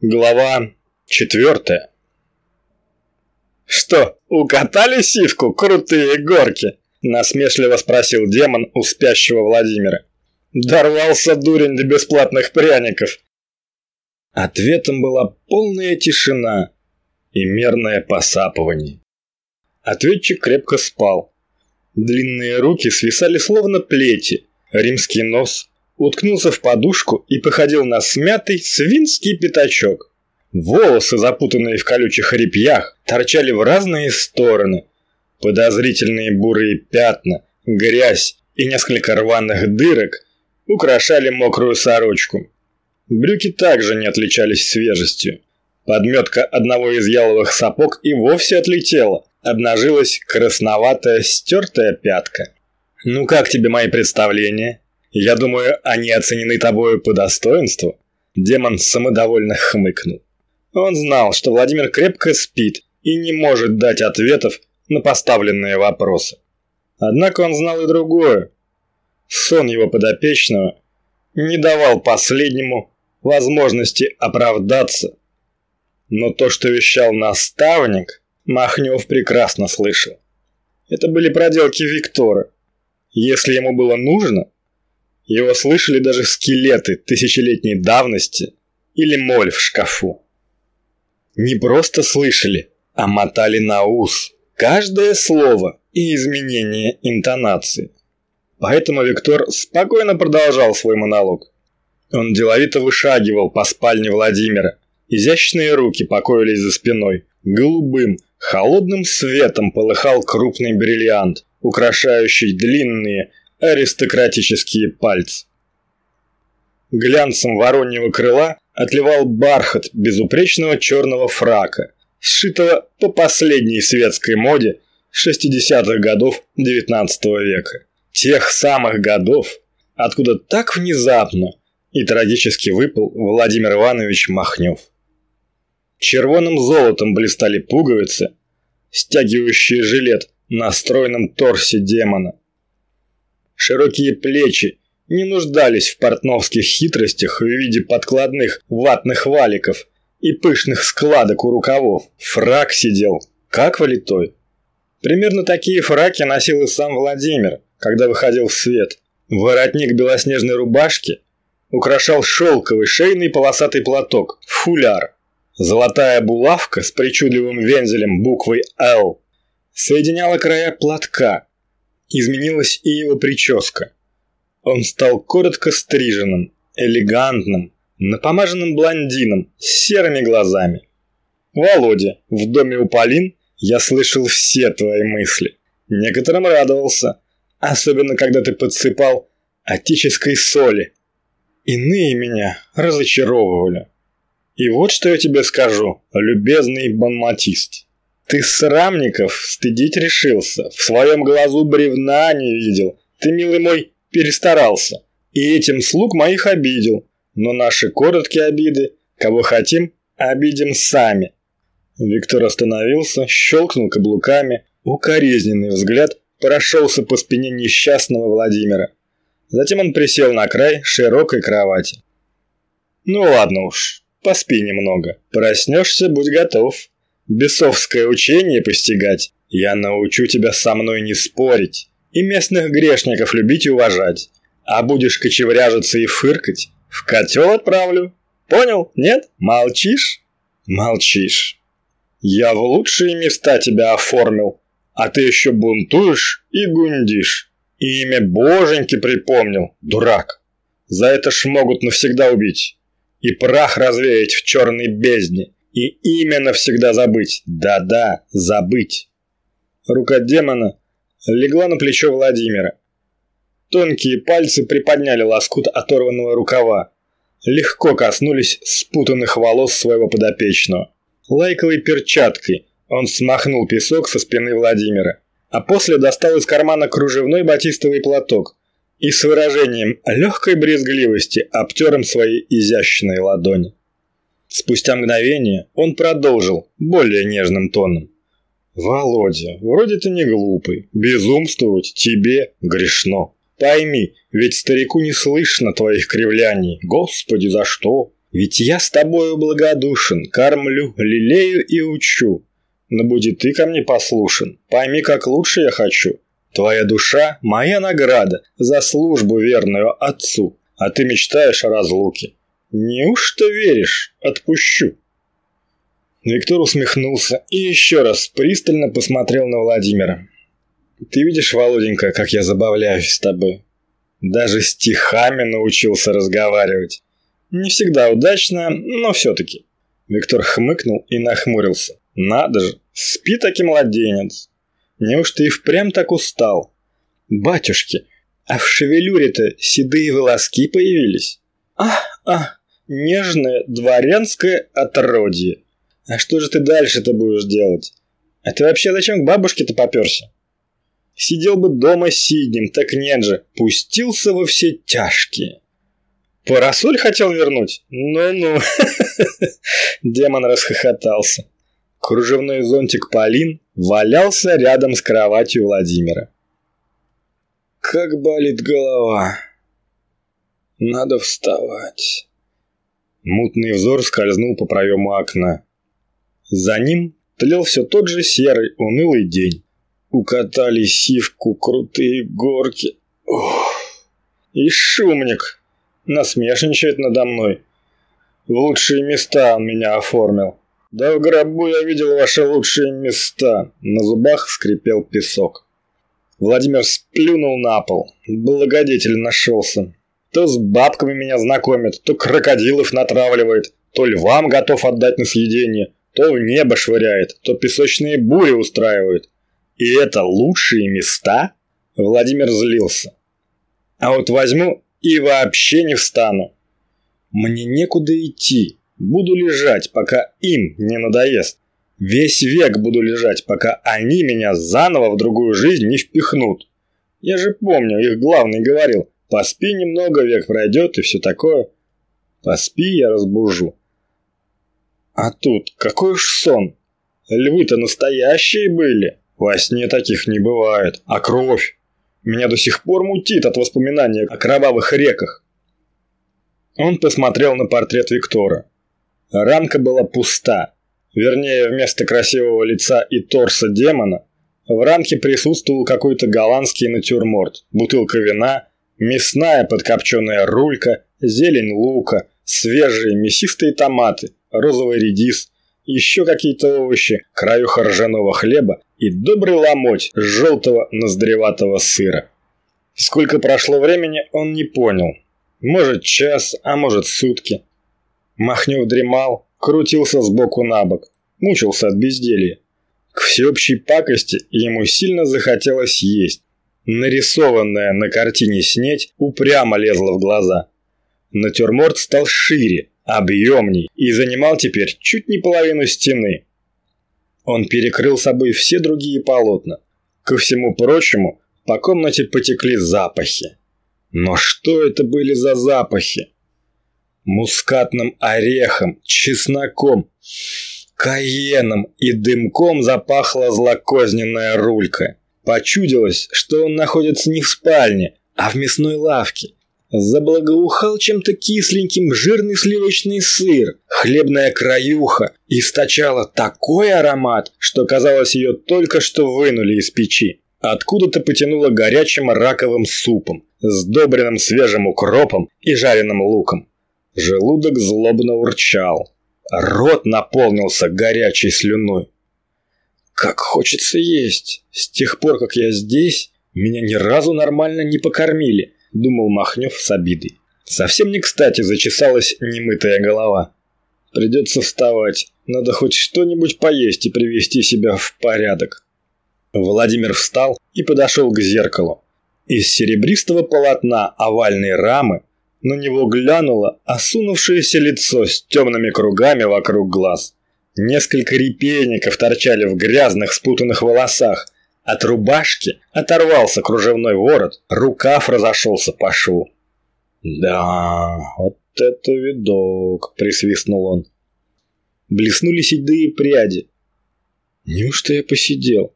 Глава четвертая. «Что, укатали сивку, крутые горки?» – насмешливо спросил демон у спящего Владимира. «Дорвался дурень до бесплатных пряников». Ответом была полная тишина и мерное посапывание. Ответчик крепко спал. Длинные руки свисали словно плети, римский нос уткнулся в подушку и походил на смятый свинский пятачок. Волосы, запутанные в колючих репьях, торчали в разные стороны. Подозрительные бурые пятна, грязь и несколько рваных дырок украшали мокрую сорочку. Брюки также не отличались свежестью. Подметка одного из яловых сапог и вовсе отлетела. Обнажилась красноватая стертая пятка. «Ну как тебе мои представления?» Я думаю, они оценены тобою по достоинству. Демон самодовольно хмыкнул. Он знал, что Владимир крепко спит и не может дать ответов на поставленные вопросы. Однако он знал и другое. Сон его подопечного не давал последнему возможности оправдаться. Но то, что вещал наставник, Махнев прекрасно слышал. Это были проделки Виктора. Если ему было нужно, его слышали даже скелеты тысячелетней давности или моль в шкафу. Не просто слышали, а мотали на ус каждое слово и изменение интонации. Поэтому Виктор спокойно продолжал свой монолог. Он деловито вышагивал по спальне Владимира. Изящные руки покоились за спиной. Голубым, холодным светом полыхал крупный бриллиант, украшающий длинные, аристократические пальцы. Глянцем вороньего крыла отливал бархат безупречного черного фрака, сшитого по последней светской моде 60-х годов XIX века. Тех самых годов, откуда так внезапно и трагически выпал Владимир Иванович Махнев. Червоным золотом блистали пуговицы, стягивающие жилет на стройном торсе демона. Широкие плечи не нуждались в портновских хитростях в виде подкладных ватных валиков и пышных складок у рукавов. Фрак сидел, как валитой. Примерно такие фраки носил и сам Владимир, когда выходил в свет. Воротник белоснежной рубашки украшал шелковый шейный полосатый платок, фуляр. Золотая булавка с причудливым вензелем буквой «Л» соединяла края платка, Изменилась и его прическа. Он стал коротко стриженным, элегантным, напомаженным блондином с серыми глазами. «Володя, в доме у Полин я слышал все твои мысли. Некоторым радовался, особенно когда ты подсыпал отеческой соли. Иные меня разочаровывали. И вот что я тебе скажу, любезный бонматист. Ты срамников стыдить решился, в своем глазу бревна не видел. Ты, милый мой, перестарался, и этим слуг моих обидел. Но наши короткие обиды, кого хотим, обидим сами. Виктор остановился, щелкнул каблуками, укоризненный взгляд прошелся по спине несчастного Владимира. Затем он присел на край широкой кровати. «Ну ладно уж, поспи немного. Проснешься, будь готов» бесовское учение постигать, я научу тебя со мной не спорить и местных грешников любить и уважать. А будешь кочевряжиться и фыркать, в котел отправлю. Понял? Нет? Молчишь? Молчишь. Я в лучшие места тебя оформил, а ты еще бунтуешь и гундишь. И имя боженьки припомнил, дурак. За это ж могут навсегда убить и прах развеять в черной бездне. И имя навсегда забыть. Да-да, забыть. Рука демона легла на плечо Владимира. Тонкие пальцы приподняли лоскут оторванного рукава. Легко коснулись спутанных волос своего подопечного. Лайковой перчаткой он смахнул песок со спины Владимира, а после достал из кармана кружевной батистовый платок и с выражением легкой брезгливости обтер им свои изящные ладони. Спустя мгновение он продолжил более нежным тоном. «Володя, вроде ты не глупый. Безумствовать тебе грешно. Пойми, ведь старику не слышно твоих кривляний. Господи, за что? Ведь я с тобою благодушен, кормлю, лелею и учу. Но буди ты ко мне послушен, пойми, как лучше я хочу. Твоя душа – моя награда за службу верную отцу, а ты мечтаешь о разлуке. Неужто веришь? Отпущу. Виктор усмехнулся и еще раз пристально посмотрел на Владимира. Ты видишь, Володенька, как я забавляюсь с тобой? Даже стихами научился разговаривать. Не всегда удачно, но все-таки. Виктор хмыкнул и нахмурился. Надо же, спи таки младенец. Неужто и впрямь так устал? Батюшки, а в шевелюре-то седые волоски появились? Ах, ах, нежное дворянское отродье. А что же ты дальше-то будешь делать? А ты вообще зачем к бабушке-то попёрся? Сидел бы дома сиднем, так нет же, пустился во все тяжкие. Парасоль хотел вернуть? Ну-ну. Демон расхохотался. Кружевной зонтик Полин валялся рядом с кроватью Владимира. Как болит голова. Надо вставать. Мутный взор скользнул по проему окна. За ним тлел все тот же серый, унылый день. Укатали сивку крутые горки. Ох. И шумник насмешничает надо мной. В лучшие места он меня оформил. Да в гробу я видел ваши лучшие места. На зубах скрипел песок. Владимир сплюнул на пол. Благодетель нашелся. То с бабками меня знакомит, то крокодилов натравливает, то львам готов отдать на съедение, то в небо швыряет, то песочные бури устраивает. И это лучшие места? Владимир злился. А вот возьму и вообще не встану. Мне некуда идти. Буду лежать, пока им не надоест. Весь век буду лежать, пока они меня заново в другую жизнь не впихнут. Я же помню, их главный говорил, поспи немного, век пройдет и все такое. Поспи, я разбужу. А тут какой уж сон. Львы-то настоящие были. Во сне таких не бывает. А кровь? Меня до сих пор мутит от воспоминания о кровавых реках. Он посмотрел на портрет Виктора. Рамка была пуста. Вернее, вместо красивого лица и торса демона в рамке присутствовал какой-то голландский натюрморт, бутылка вина, мясная подкопченая рулька, зелень лука, свежие мясистые томаты, розовый редис, еще какие-то овощи, краюха ржаного хлеба и добрый ломоть желтого ноздреватого сыра. Сколько прошло времени, он не понял. Может час, а может сутки. Махнев дремал, крутился с боку на бок, мучился от безделья. К всеобщей пакости ему сильно захотелось есть. Нарисованная на картине снеть упрямо лезла в глаза. Натюрморт стал шире, объемней и занимал теперь чуть не половину стены. Он перекрыл собой все другие полотна. Ко всему прочему, по комнате потекли запахи. Но что это были за запахи? Мускатным орехом, чесноком, каеном и дымком запахла злокозненная рулька. Почудилось, что он находится не в спальне, а в мясной лавке. Заблагоухал чем-то кисленьким жирный сливочный сыр. Хлебная краюха источала такой аромат, что казалось ее только что вынули из печи. Откуда-то потянуло горячим раковым супом, сдобренным свежим укропом и жареным луком. Желудок злобно урчал. Рот наполнился горячей слюной. Как хочется есть. С тех пор, как я здесь, меня ни разу нормально не покормили – думал Махнев с обидой. Совсем не кстати зачесалась немытая голова. Придется вставать. Надо хоть что-нибудь поесть и привести себя в порядок. Владимир встал и подошел к зеркалу. Из серебристого полотна овальной рамы на него глянуло осунувшееся лицо с темными кругами вокруг глаз. Несколько репейников торчали в грязных спутанных волосах – от рубашки оторвался кружевной ворот, рукав разошелся по шву. «Да, вот это видок!» – присвистнул он. Блеснули седые пряди. «Неужто я посидел?»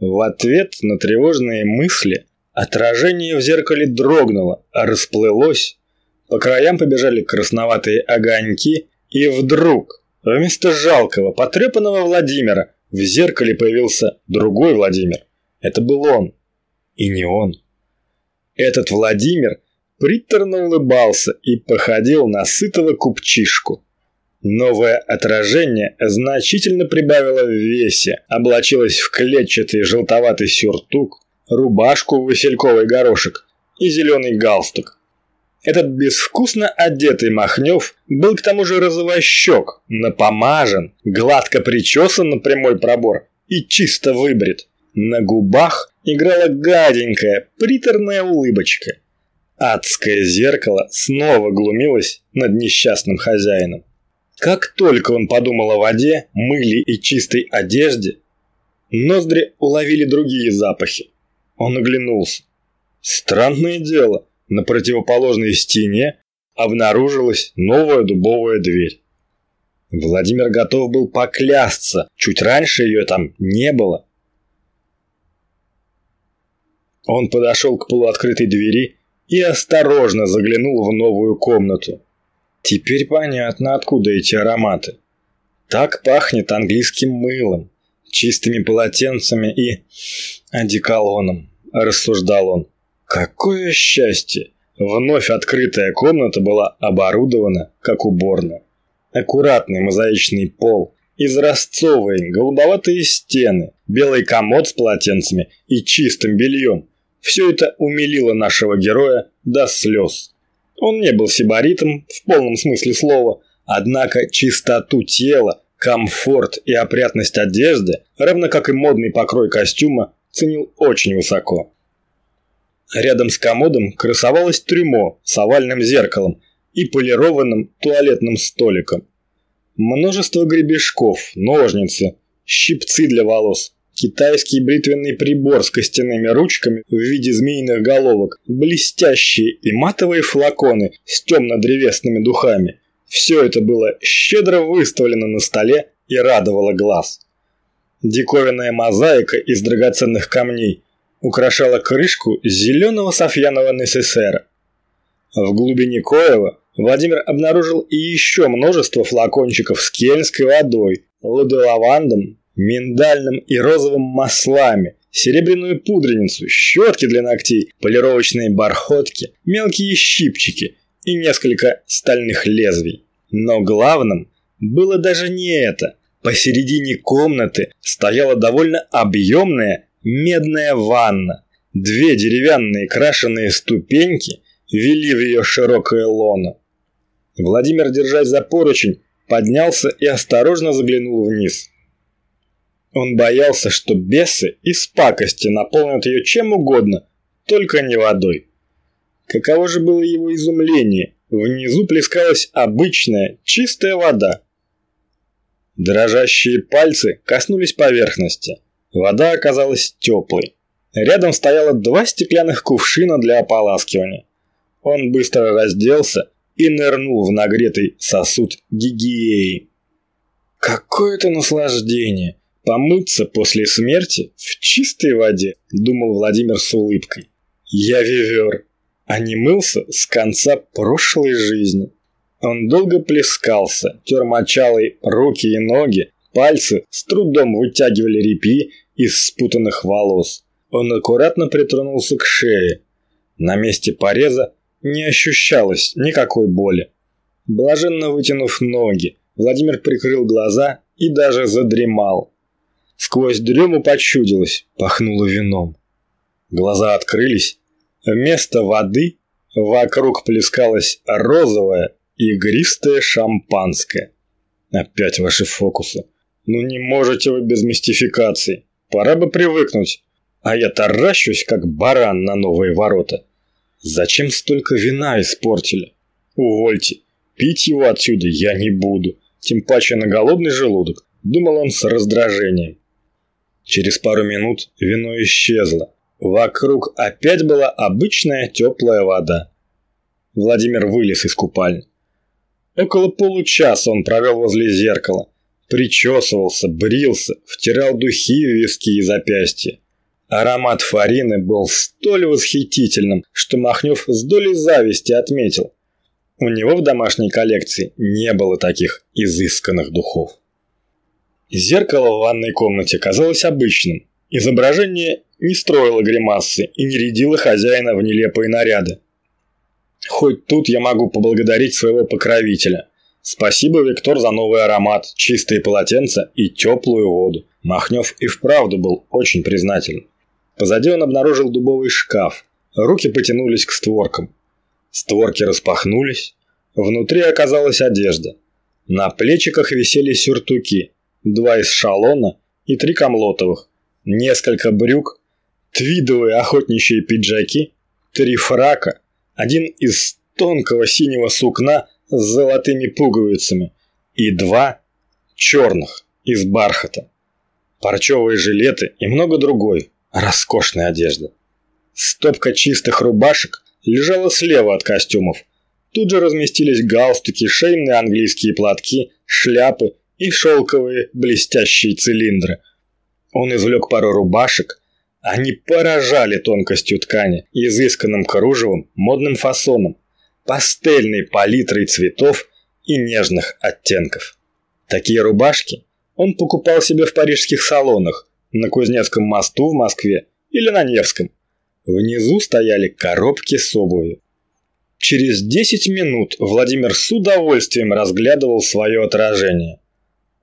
В ответ на тревожные мысли отражение в зеркале дрогнуло, а расплылось, по краям побежали красноватые огоньки, и вдруг, вместо жалкого, потрепанного Владимира, в зеркале появился другой Владимир. Это был он. И не он. Этот Владимир приторно улыбался и походил на сытого купчишку. Новое отражение значительно прибавило в весе, облачилось в клетчатый желтоватый сюртук, рубашку в васильковый горошек и зеленый галстук. Этот безвкусно одетый Махнев был к тому же розовощек, напомажен, гладко причесан на прямой пробор и чисто выбрит. На губах играла гаденькая, приторная улыбочка. Адское зеркало снова глумилось над несчастным хозяином. Как только он подумал о воде, мыле и чистой одежде, ноздри уловили другие запахи. Он оглянулся. Странное дело, на противоположной стене обнаружилась новая дубовая дверь. Владимир готов был поклясться, чуть раньше ее там не было. Он подошел к полуоткрытой двери и осторожно заглянул в новую комнату. Теперь понятно, откуда эти ароматы. Так пахнет английским мылом, чистыми полотенцами и одеколоном, рассуждал он. Какое счастье! Вновь открытая комната была оборудована как уборная. Аккуратный мозаичный пол, изразцовые голубоватые стены, белый комод с полотенцами и чистым бельем. Все это умилило нашего героя до слез. Он не был сибаритом в полном смысле слова, однако чистоту тела, комфорт и опрятность одежды, равно как и модный покрой костюма, ценил очень высоко. Рядом с комодом красовалось трюмо с овальным зеркалом и полированным туалетным столиком. Множество гребешков, ножницы, щипцы для волос, Китайский бритвенный прибор с костяными ручками в виде змеиных головок, блестящие и матовые флаконы с темно-древесными духами. Все это было щедро выставлено на столе и радовало глаз. Диковинная мозаика из драгоценных камней украшала крышку зеленого софьяного НССР. В глубине Коева Владимир обнаружил и еще множество флакончиков с кельнской водой, ладолавандом, миндальным и розовым маслами, серебряную пудреницу, щетки для ногтей, полировочные бархотки, мелкие щипчики и несколько стальных лезвий. Но главным было даже не это. Посередине комнаты стояла довольно объемная медная ванна. Две деревянные крашеные ступеньки вели в ее широкое лоно. Владимир, держась за поручень, поднялся и осторожно заглянул вниз. Он боялся, что бесы из пакости наполнят ее чем угодно, только не водой. Каково же было его изумление, внизу плескалась обычная, чистая вода. Дрожащие пальцы коснулись поверхности. Вода оказалась теплой. Рядом стояло два стеклянных кувшина для ополаскивания. Он быстро разделся и нырнул в нагретый сосуд гигиеи. Какое-то наслаждение! Помыться после смерти в чистой воде, думал Владимир с улыбкой. Я вивер, а не мылся с конца прошлой жизни. Он долго плескался, тер мочалой руки и ноги, пальцы с трудом вытягивали репи из спутанных волос. Он аккуратно притронулся к шее. На месте пореза не ощущалось никакой боли. Блаженно вытянув ноги, Владимир прикрыл глаза и даже задремал. Сквозь дрему почудилось, пахнуло вином. Глаза открылись. Вместо воды вокруг плескалось розовое игристое шампанское. Опять ваши фокусы. Ну не можете вы без мистификации. Пора бы привыкнуть. А я таращусь, как баран на новые ворота. Зачем столько вина испортили? Увольте. Пить его отсюда я не буду. Тем паче на голодный желудок. Думал он с раздражением. Через пару минут вино исчезло. Вокруг опять была обычная теплая вода. Владимир вылез из купальни. Около получаса он провел возле зеркала. Причесывался, брился, втирал духи в виски и запястья. Аромат фарины был столь восхитительным, что Махнев с долей зависти отметил. У него в домашней коллекции не было таких изысканных духов. Зеркало в ванной комнате казалось обычным. Изображение не строило гримасы и не рядило хозяина в нелепые наряды. Хоть тут я могу поблагодарить своего покровителя. Спасибо, Виктор, за новый аромат, чистые полотенца и теплую воду. Махнев и вправду был очень признателен. Позади он обнаружил дубовый шкаф. Руки потянулись к створкам. Створки распахнулись. Внутри оказалась одежда. На плечиках висели сюртуки. Два из шалона и три камлотовых. Несколько брюк, твидовые охотничьи пиджаки, три фрака, один из тонкого синего сукна с золотыми пуговицами и два черных из бархата, парчевые жилеты и много другой роскошной одежды. Стопка чистых рубашек лежала слева от костюмов. Тут же разместились галстуки, шейные английские платки, шляпы и шелковые блестящие цилиндры. Он извлек пару рубашек, они поражали тонкостью ткани, изысканным кружевом, модным фасоном, пастельной палитрой цветов и нежных оттенков. Такие рубашки он покупал себе в парижских салонах, на Кузнецком мосту в Москве или на Невском. Внизу стояли коробки с обувью. Через 10 минут Владимир с удовольствием разглядывал свое отражение.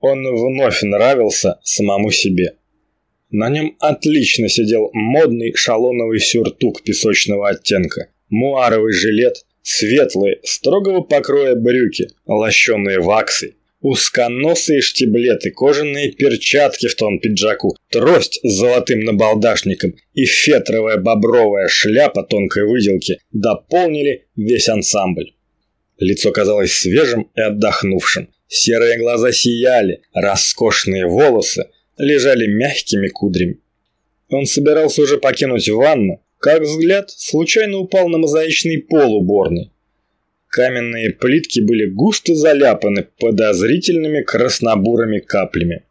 Он вновь нравился самому себе. На нем отлично сидел модный шалоновый сюртук песочного оттенка, муаровый жилет, светлые, строгого покроя брюки, лощеные ваксы, узконосые штиблеты, кожаные перчатки в тон пиджаку, трость с золотым набалдашником и фетровая бобровая шляпа тонкой выделки дополнили весь ансамбль. Лицо казалось свежим и отдохнувшим. Серые глаза сияли, роскошные волосы – лежали мягкими кудрями. Он собирался уже покинуть ванну, как взгляд случайно упал на мозаичный пол уборной. Каменные плитки были густо заляпаны подозрительными краснобурыми каплями.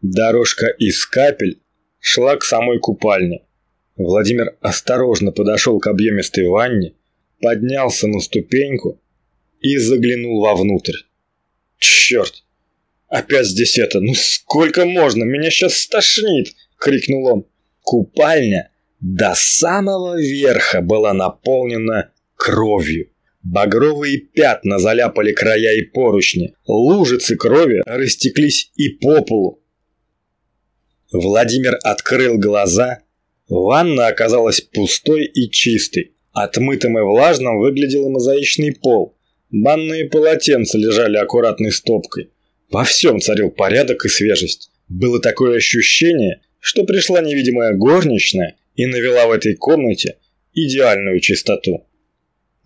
Дорожка из капель шла к самой купальне. Владимир осторожно подошел к объемистой ванне, поднялся на ступеньку и заглянул вовнутрь. Черт! Опять здесь это, ну сколько можно, меня сейчас стошнит, крикнул он. Купальня до самого верха была наполнена кровью. Багровые пятна заляпали края и поручни, лужицы крови растеклись и по полу. Владимир открыл глаза. Ванна оказалась пустой и чистой. Отмытым и влажным выглядел мозаичный пол. Банные полотенца лежали аккуратной стопкой. Во всем царил порядок и свежесть. Было такое ощущение, что пришла невидимая горничная и навела в этой комнате идеальную чистоту.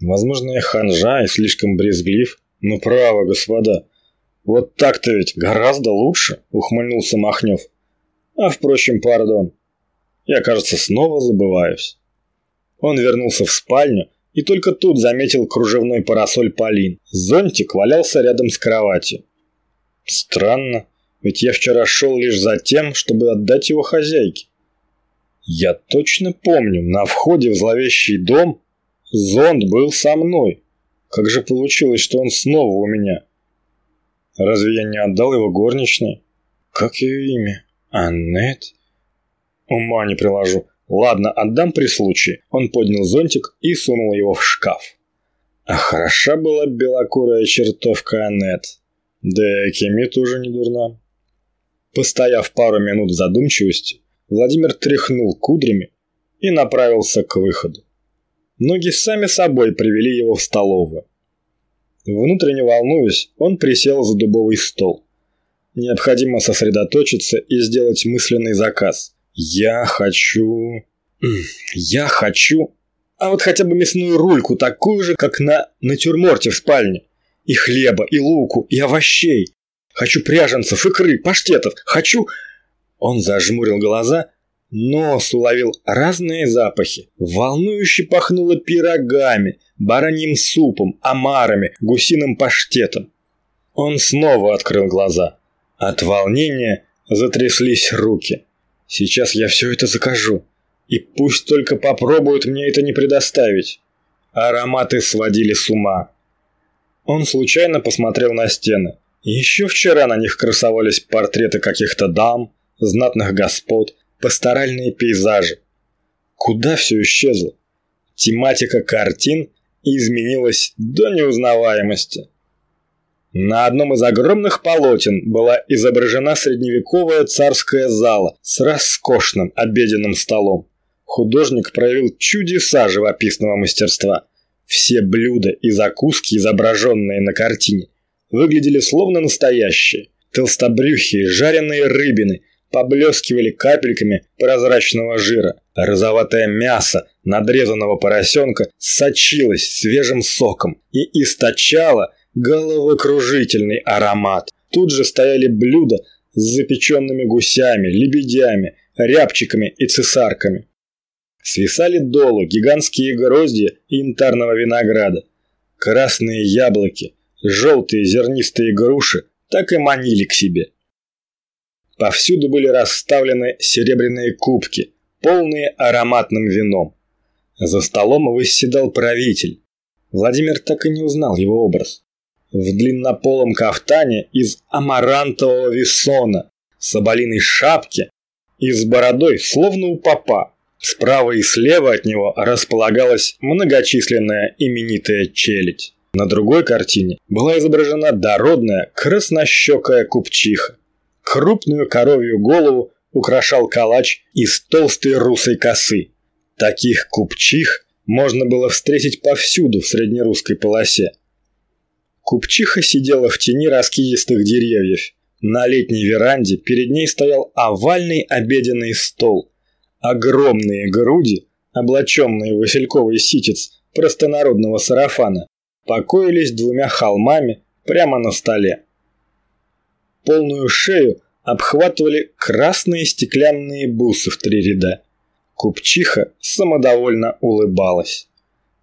Возможно, я ханжа и слишком брезглив, но право, господа. Вот так-то ведь гораздо лучше, ухмыльнулся Махнев. А впрочем, пардон. Я, кажется, снова забываюсь. Он вернулся в спальню и только тут заметил кружевной парасоль Полин. Зонтик валялся рядом с кроватью. Странно, ведь я вчера шел лишь за тем, чтобы отдать его хозяйке. Я точно помню, на входе в зловещий дом зонт был со мной. Как же получилось, что он снова у меня? Разве я не отдал его горничной? Как ее имя? Аннет? Ума не приложу. Ладно, отдам при случае. Он поднял зонтик и сунул его в шкаф. А хороша была белокурая чертовка Аннет. Да и Кеми тоже не дурна. Постояв пару минут в задумчивости, Владимир тряхнул кудрями и направился к выходу. Ноги сами собой привели его в столовую. Внутренне волнуясь, он присел за дубовый стол. Необходимо сосредоточиться и сделать мысленный заказ. Я хочу... Я хочу... А вот хотя бы мясную рульку, такую же, как на натюрморте в спальне. И хлеба, и луку, и овощей. Хочу пряженцев, икры, паштетов. Хочу...» Он зажмурил глаза, нос уловил разные запахи. Волнующе пахнуло пирогами, бараньим супом, омарами, гусиным паштетом. Он снова открыл глаза. От волнения затряслись руки. «Сейчас я все это закажу. И пусть только попробуют мне это не предоставить. Ароматы сводили с ума. Он случайно посмотрел на стены. Еще вчера на них красовались портреты каких-то дам, знатных господ, пасторальные пейзажи. Куда все исчезло? Тематика картин изменилась до неузнаваемости. На одном из огромных полотен была изображена средневековая царская зала с роскошным обеденным столом. Художник проявил чудеса живописного мастерства. Все блюда и закуски, изображенные на картине, выглядели словно настоящие. Толстобрюхие, жареные рыбины поблескивали капельками прозрачного жира. Розоватое мясо надрезанного поросенка сочилось свежим соком и источало головокружительный аромат. Тут же стояли блюда с запеченными гусями, лебедями, рябчиками и цесарками. Свисали долу гигантские гроздья янтарного винограда. Красные яблоки, желтые зернистые груши так и манили к себе. Повсюду были расставлены серебряные кубки, полные ароматным вином. За столом восседал правитель. Владимир так и не узнал его образ. В длиннополом кафтане из амарантового весона, соболиной шапке и с бородой, словно у папа. Справа и слева от него располагалась многочисленная именитая челядь. На другой картине была изображена дородная краснощекая купчиха. Крупную коровью голову украшал калач из толстой русой косы. Таких купчих можно было встретить повсюду в среднерусской полосе. Купчиха сидела в тени раскидистых деревьев. На летней веранде перед ней стоял овальный обеденный стол. Огромные груди, облаченные в васильковый ситец простонародного сарафана, покоились двумя холмами прямо на столе. Полную шею обхватывали красные стеклянные бусы в три ряда. Купчиха самодовольно улыбалась.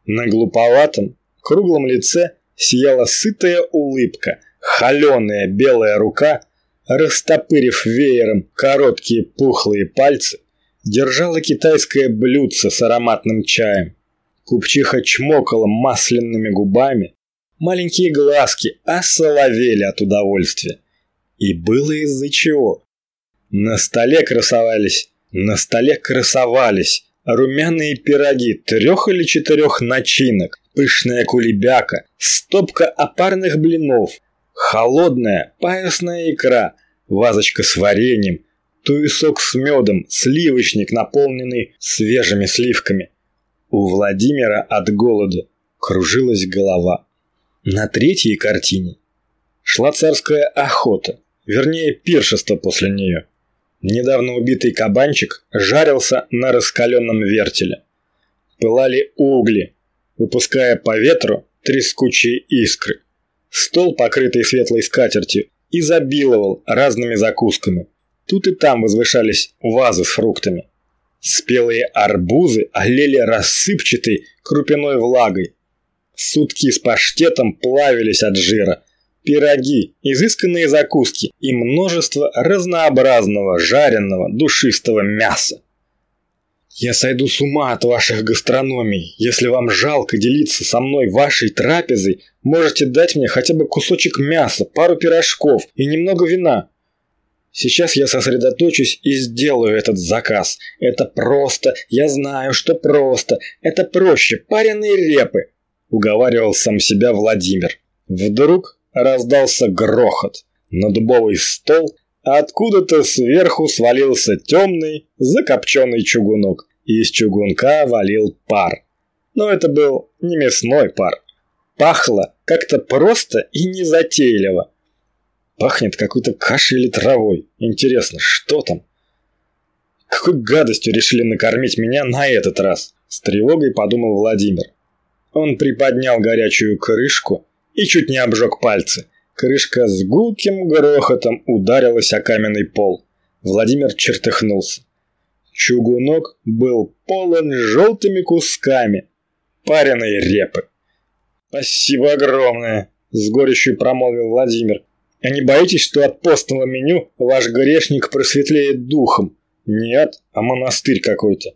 На глуповатом, круглом лице сияла сытая улыбка, холеная белая рука, растопырив веером короткие пухлые пальцы, держала китайское блюдце с ароматным чаем. Купчиха чмокала масляными губами, маленькие глазки осоловели от удовольствия. И было из-за чего. На столе красовались, на столе красовались румяные пироги трех или четырех начинок, пышная кулебяка, стопка опарных блинов, холодная паясная икра, вазочка с вареньем, туесок с медом, сливочник, наполненный свежими сливками. У Владимира от голода кружилась голова. На третьей картине шла царская охота, вернее пиршество после нее. Недавно убитый кабанчик жарился на раскаленном вертеле. Пылали угли, выпуская по ветру трескучие искры. Стол, покрытый светлой скатертью, изобиловал разными закусками. Тут и там возвышались вазы с фруктами. Спелые арбузы олели рассыпчатой крупяной влагой. Сутки с паштетом плавились от жира. Пироги, изысканные закуски и множество разнообразного жареного душистого мяса. Я сойду с ума от ваших гастрономий. Если вам жалко делиться со мной вашей трапезой, можете дать мне хотя бы кусочек мяса, пару пирожков и немного вина. Сейчас я сосредоточусь и сделаю этот заказ. Это просто, я знаю, что просто. Это проще, пареные репы, уговаривал сам себя Владимир. Вдруг раздался грохот. На дубовый стол откуда-то сверху свалился темный, закопченный чугунок, из чугунка валил пар. Но это был не мясной пар. Пахло как-то просто и незатейливо. Пахнет какой-то кашей или травой. Интересно, что там? Какой гадостью решили накормить меня на этот раз? С тревогой подумал Владимир. Он приподнял горячую крышку и чуть не обжег пальцы. Крышка с гулким грохотом ударилась о каменный пол. Владимир чертыхнулся. Чугунок был полон желтыми кусками пареной репы. «Спасибо огромное!» – с горечью промолвил Владимир. «А не боитесь, что от постного меню ваш грешник просветлеет духом? Нет, а монастырь какой-то».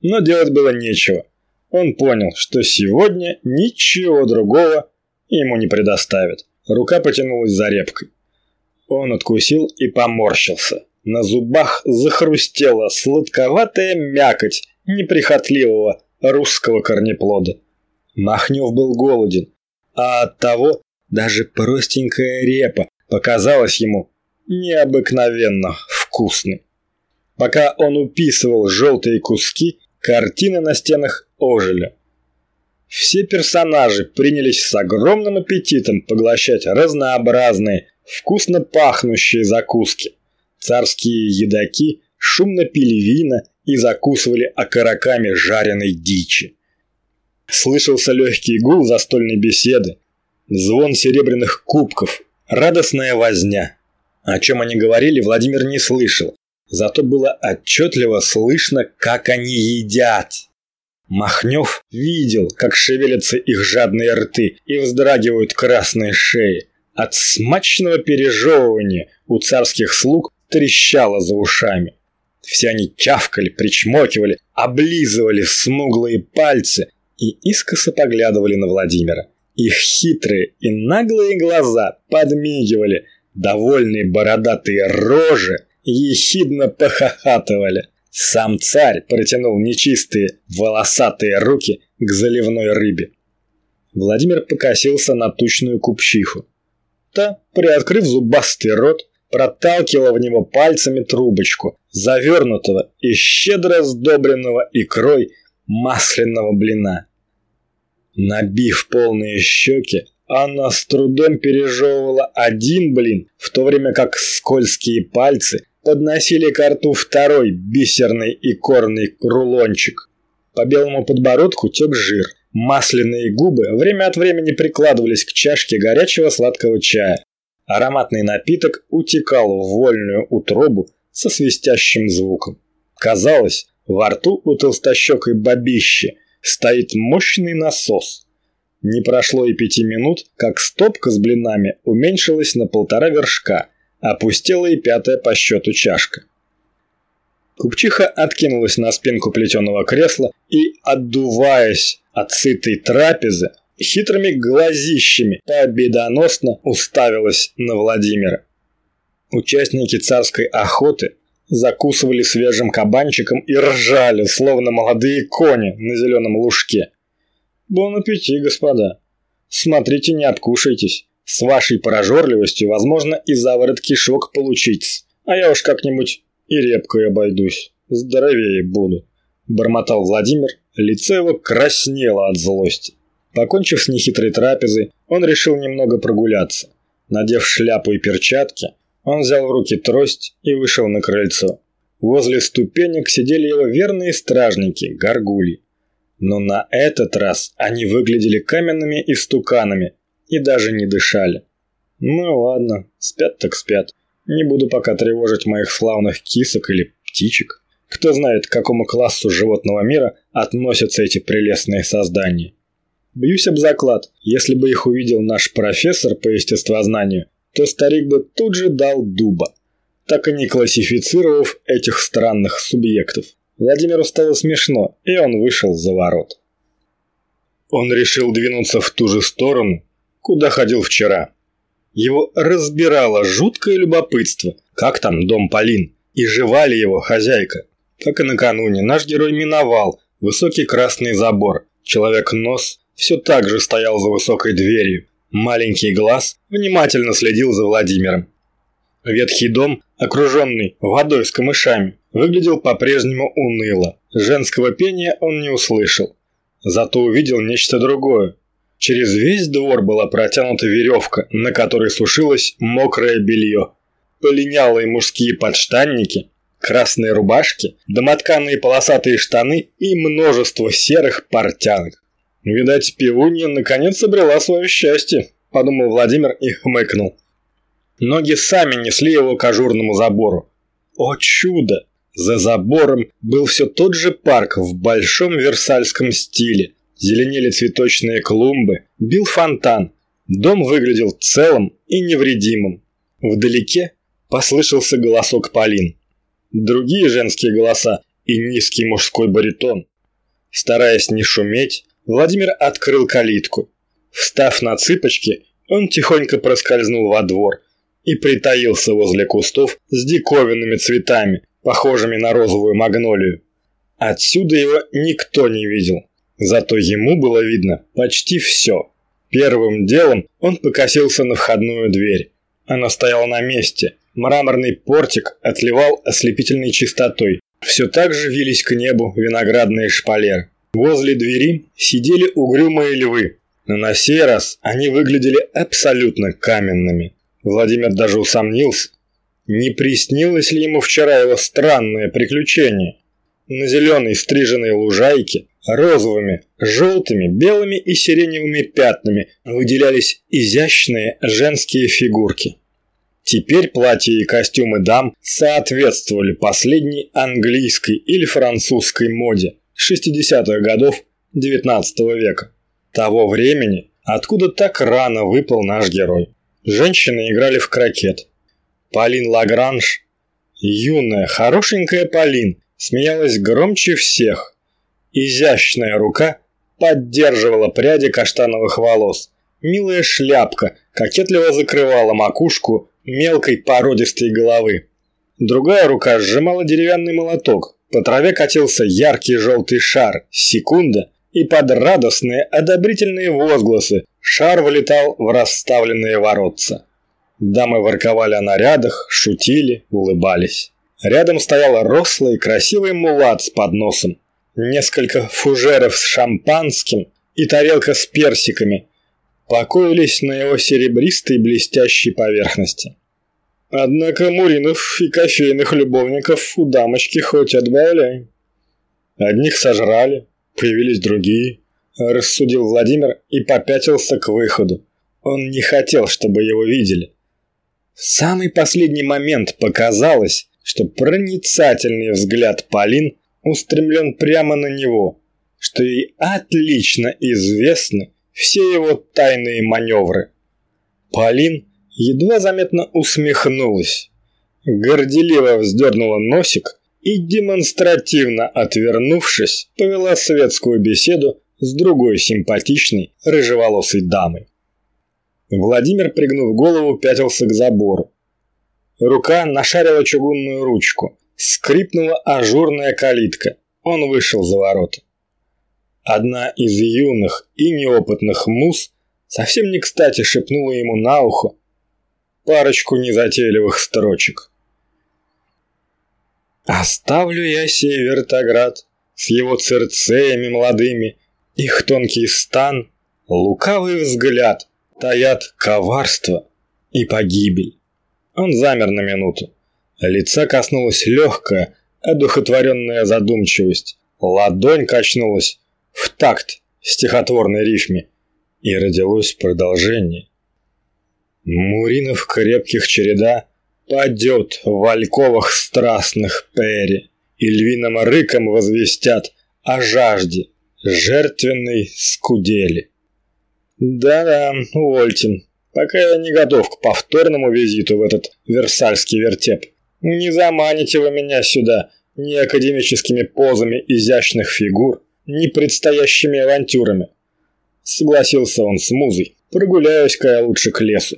Но делать было нечего. Он понял, что сегодня ничего другого ему не предоставят. Рука потянулась за репкой. Он откусил и поморщился. На зубах захрустела сладковатая мякоть неприхотливого русского корнеплода. Махнев был голоден, а оттого даже простенькая репа показалась ему необыкновенно вкусной. Пока он уписывал желтые куски, картины на стенах ожили. Все персонажи принялись с огромным аппетитом поглощать разнообразные, вкусно пахнущие закуски. Царские едоки шумно пили вина и закусывали окороками жареной дичи. Слышался легкий гул застольной беседы, звон серебряных кубков, радостная возня. О чем они говорили, Владимир не слышал, зато было отчетливо слышно, как они едят. Махнев видел, как шевелятся их жадные рты и вздрагивают красные шеи. От смачного пережевывания у царских слуг трещало за ушами. Все они чавкали, причмокивали, облизывали смуглые пальцы и искоса поглядывали на Владимира. Их хитрые и наглые глаза подмигивали, довольные бородатые рожи ехидно похохатывали. Сам царь протянул нечистые волосатые руки к заливной рыбе. Владимир покосился на тучную купчиху. Та, приоткрыв зубастый рот, проталкивала в него пальцами трубочку, завернутого и щедро сдобренного икрой масляного блина. Набив полные щеки, она с трудом пережевывала один блин, в то время как скользкие пальцы подносили к рту второй бисерный и корный рулончик. По белому подбородку тек жир. Масляные губы время от времени прикладывались к чашке горячего сладкого чая. Ароматный напиток утекал в вольную утробу со свистящим звуком. Казалось, во рту у толстощекой бабищи стоит мощный насос. Не прошло и пяти минут, как стопка с блинами уменьшилась на полтора вершка, опустела и пятая по счету чашка. Купчиха откинулась на спинку плетеного кресла и, отдуваясь от сытой трапезы, хитрыми глазищами победоносно уставилась на Владимира. Участники царской охоты закусывали свежим кабанчиком и ржали, словно молодые кони на зеленом лужке. Бон аппетит, господа. Смотрите, не откушайтесь. С вашей прожорливостью, возможно, и заворот кишок получить. А я уж как-нибудь и репкой обойдусь. Здоровее буду. Бормотал Владимир, лицо его краснело от злости. Покончив с нехитрой трапезой, он решил немного прогуляться. Надев шляпу и перчатки, он взял в руки трость и вышел на крыльцо. Возле ступенек сидели его верные стражники, горгули. Но на этот раз они выглядели каменными истуканами и даже не дышали. Ну ладно, спят так спят. Не буду пока тревожить моих славных кисок или птичек. Кто знает, к какому классу животного мира относятся эти прелестные создания. Бьюсь об заклад, если бы их увидел наш профессор по естествознанию, то старик бы тут же дал дуба, так и не классифицировав этих странных субъектов. Владимиру стало смешно, и он вышел за ворот. Он решил двинуться в ту же сторону, куда ходил вчера. Его разбирало жуткое любопытство, как там дом Полин, и жива ли его хозяйка. Как и накануне, наш герой миновал высокий красный забор, человек-нос все так же стоял за высокой дверью. Маленький глаз внимательно следил за Владимиром. Ветхий дом, окруженный водой с камышами, выглядел по-прежнему уныло. Женского пения он не услышал. Зато увидел нечто другое. Через весь двор была протянута веревка, на которой сушилось мокрое белье. Полинялые мужские подштанники, красные рубашки, домотканные полосатые штаны и множество серых портянок. «Видать, пивунья наконец обрела свое счастье», – подумал Владимир и хмыкнул. Ноги сами несли его к ажурному забору. О чудо! За забором был все тот же парк в большом версальском стиле. Зеленели цветочные клумбы, бил фонтан. Дом выглядел целым и невредимым. Вдалеке послышался голосок Полин. Другие женские голоса и низкий мужской баритон Стараясь не шуметь, Владимир открыл калитку. Встав на цыпочки, он тихонько проскользнул во двор и притаился возле кустов с диковинными цветами, похожими на розовую магнолию. Отсюда его никто не видел, зато ему было видно почти все. Первым делом он покосился на входную дверь. Она стояла на месте. Мраморный портик отливал ослепительной чистотой. Все так же вились к небу виноградные шпалеры. Возле двери сидели угрюмые львы, но на сей раз они выглядели абсолютно каменными. Владимир даже усомнился, не приснилось ли ему вчера его странное приключение. На зеленой стриженной лужайке розовыми, желтыми, белыми и сиреневыми пятнами выделялись изящные женские фигурки. Теперь платья и костюмы дам соответствовали последней английской или французской моде 60-х годов XIX века. Того времени, откуда так рано выпал наш герой. Женщины играли в крокет. Полин Лагранж, юная, хорошенькая Полин, смеялась громче всех. Изящная рука поддерживала пряди каштановых волос. Милая шляпка кокетливо закрывала макушку мелкой породистой головы. Другая рука сжимала деревянный молоток. По траве катился яркий желтый шар. Секунда, и под радостные одобрительные возгласы шар вылетал в расставленные воротца. Дамы ворковали о нарядах, шутили, улыбались. Рядом стоял рослый красивый мулат с подносом. Несколько фужеров с шампанским и тарелка с персиками покоились на его серебристой блестящей поверхности. Однако муринов и кофейных любовников у дамочки хоть отбавляй. Одних сожрали, появились другие, рассудил Владимир и попятился к выходу. Он не хотел, чтобы его видели. В самый последний момент показалось, что проницательный взгляд Полин устремлен прямо на него, что ей отлично известны все его тайные маневры. Полин едва заметно усмехнулась, горделиво вздернула носик и, демонстративно отвернувшись, повела светскую беседу с другой симпатичной рыжеволосой дамой. Владимир, пригнув голову, пятился к забору. Рука нашарила чугунную ручку. Скрипнула ажурная калитка. Он вышел за ворота. Одна из юных и неопытных мус совсем не кстати шепнула ему на ухо парочку незатейливых строчек. «Оставлю я сей вертоград с его церцеями молодыми, их тонкий стан, лукавый взгляд, таят коварство и погибель». Он замер на минуту. Лица коснулась легкая, одухотворенная задумчивость. Ладонь качнулась в такт стихотворной рифме. И родилось продолжение. Муринов крепких череда падет в альковах страстных пери, И львиным рыком возвестят о жажде жертвенной скудели. Да-да, Вольтин, пока я не готов к повторному визиту в этот Версальский вертеп. Не заманите вы меня сюда ни академическими позами изящных фигур, ни предстоящими авантюрами. Согласился он с музой. Прогуляюсь-ка я лучше к лесу.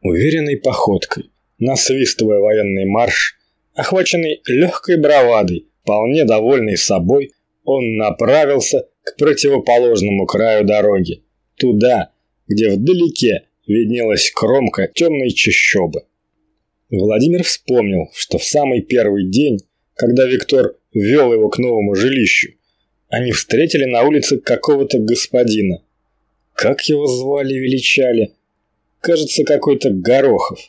Уверенной походкой, насвистывая военный марш, охваченный легкой бравадой, вполне довольный собой, он направился к противоположному краю дороги, туда, где вдалеке виднелась кромка темной чащобы. Владимир вспомнил, что в самый первый день, когда Виктор вел его к новому жилищу, они встретили на улице какого-то господина. Как его звали-величали? Кажется, какой-то Горохов.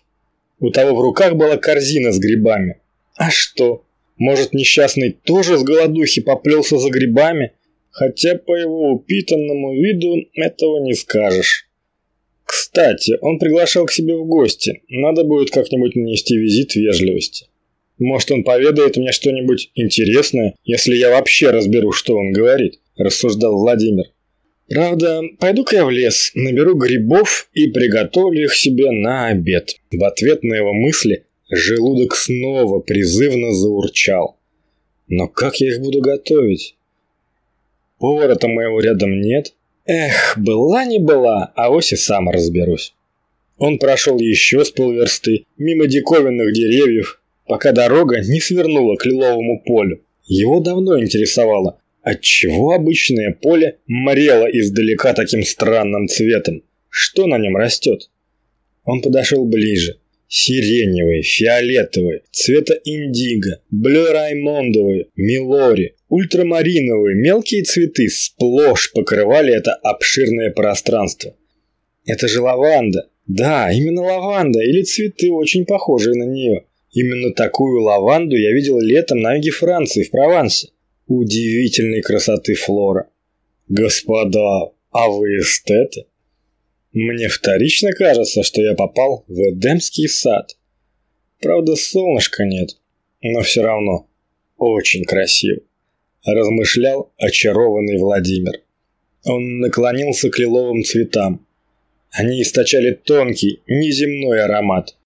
У того в руках была корзина с грибами. А что? Может, несчастный тоже с голодухи поплелся за грибами? Хотя по его упитанному виду этого не скажешь. Кстати, он приглашал к себе в гости. Надо будет как-нибудь нанести визит вежливости. Может, он поведает мне что-нибудь интересное, если я вообще разберу, что он говорит, рассуждал Владимир. Правда, пойду-ка я в лес, наберу грибов и приготовлю их себе на обед. В ответ на его мысли желудок снова призывно заурчал. Но как я их буду готовить? Повара-то моего рядом нет. Эх, была не была, а ось и сам разберусь. Он прошел еще с полверсты, мимо диковинных деревьев, пока дорога не свернула к лиловому полю. Его давно интересовало, отчего обычное поле морело издалека таким странным цветом. Что на нем растет? Он подошел ближе. Сиреневые, фиолетовые, цвета индиго, блю-раймондовые, милори, ультрамариновые, мелкие цветы сплошь покрывали это обширное пространство. Это же лаванда. Да, именно лаванда или цветы, очень похожие на нее. Именно такую лаванду я видел летом на юге Франции, в Провансе. Удивительной красоты флора. Господа, а вы эстеты? Мне вторично кажется, что я попал в Эдемский сад. Правда, солнышка нет, но все равно очень красиво. Размышлял очарованный Владимир. Он наклонился к лиловым цветам. Они источали тонкий, неземной аромат.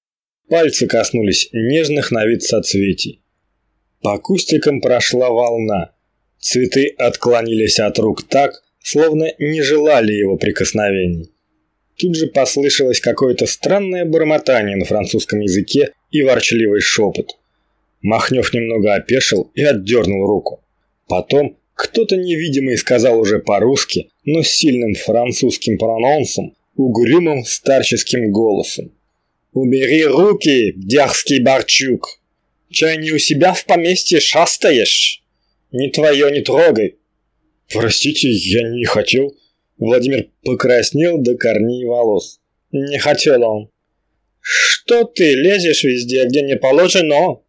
Пальцы коснулись нежных на вид соцветий. По кустикам прошла волна. Цветы отклонились от рук так, словно не желали его прикосновений. Тут же послышалось какое-то странное бормотание на французском языке и ворчливый шепот. Махнев немного опешил и отдернул руку. Потом кто-то невидимый сказал уже по-русски, но с сильным французским прононсом, угрюмым старческим голосом. «Убери руки, дерзкий Барчук! Чай не у себя в поместье шастаешь? Не твое не трогай!» «Простите, я не хотел...» Владимир покраснел до корней волос. Не хотел он. «Что ты лезешь везде, где не положено?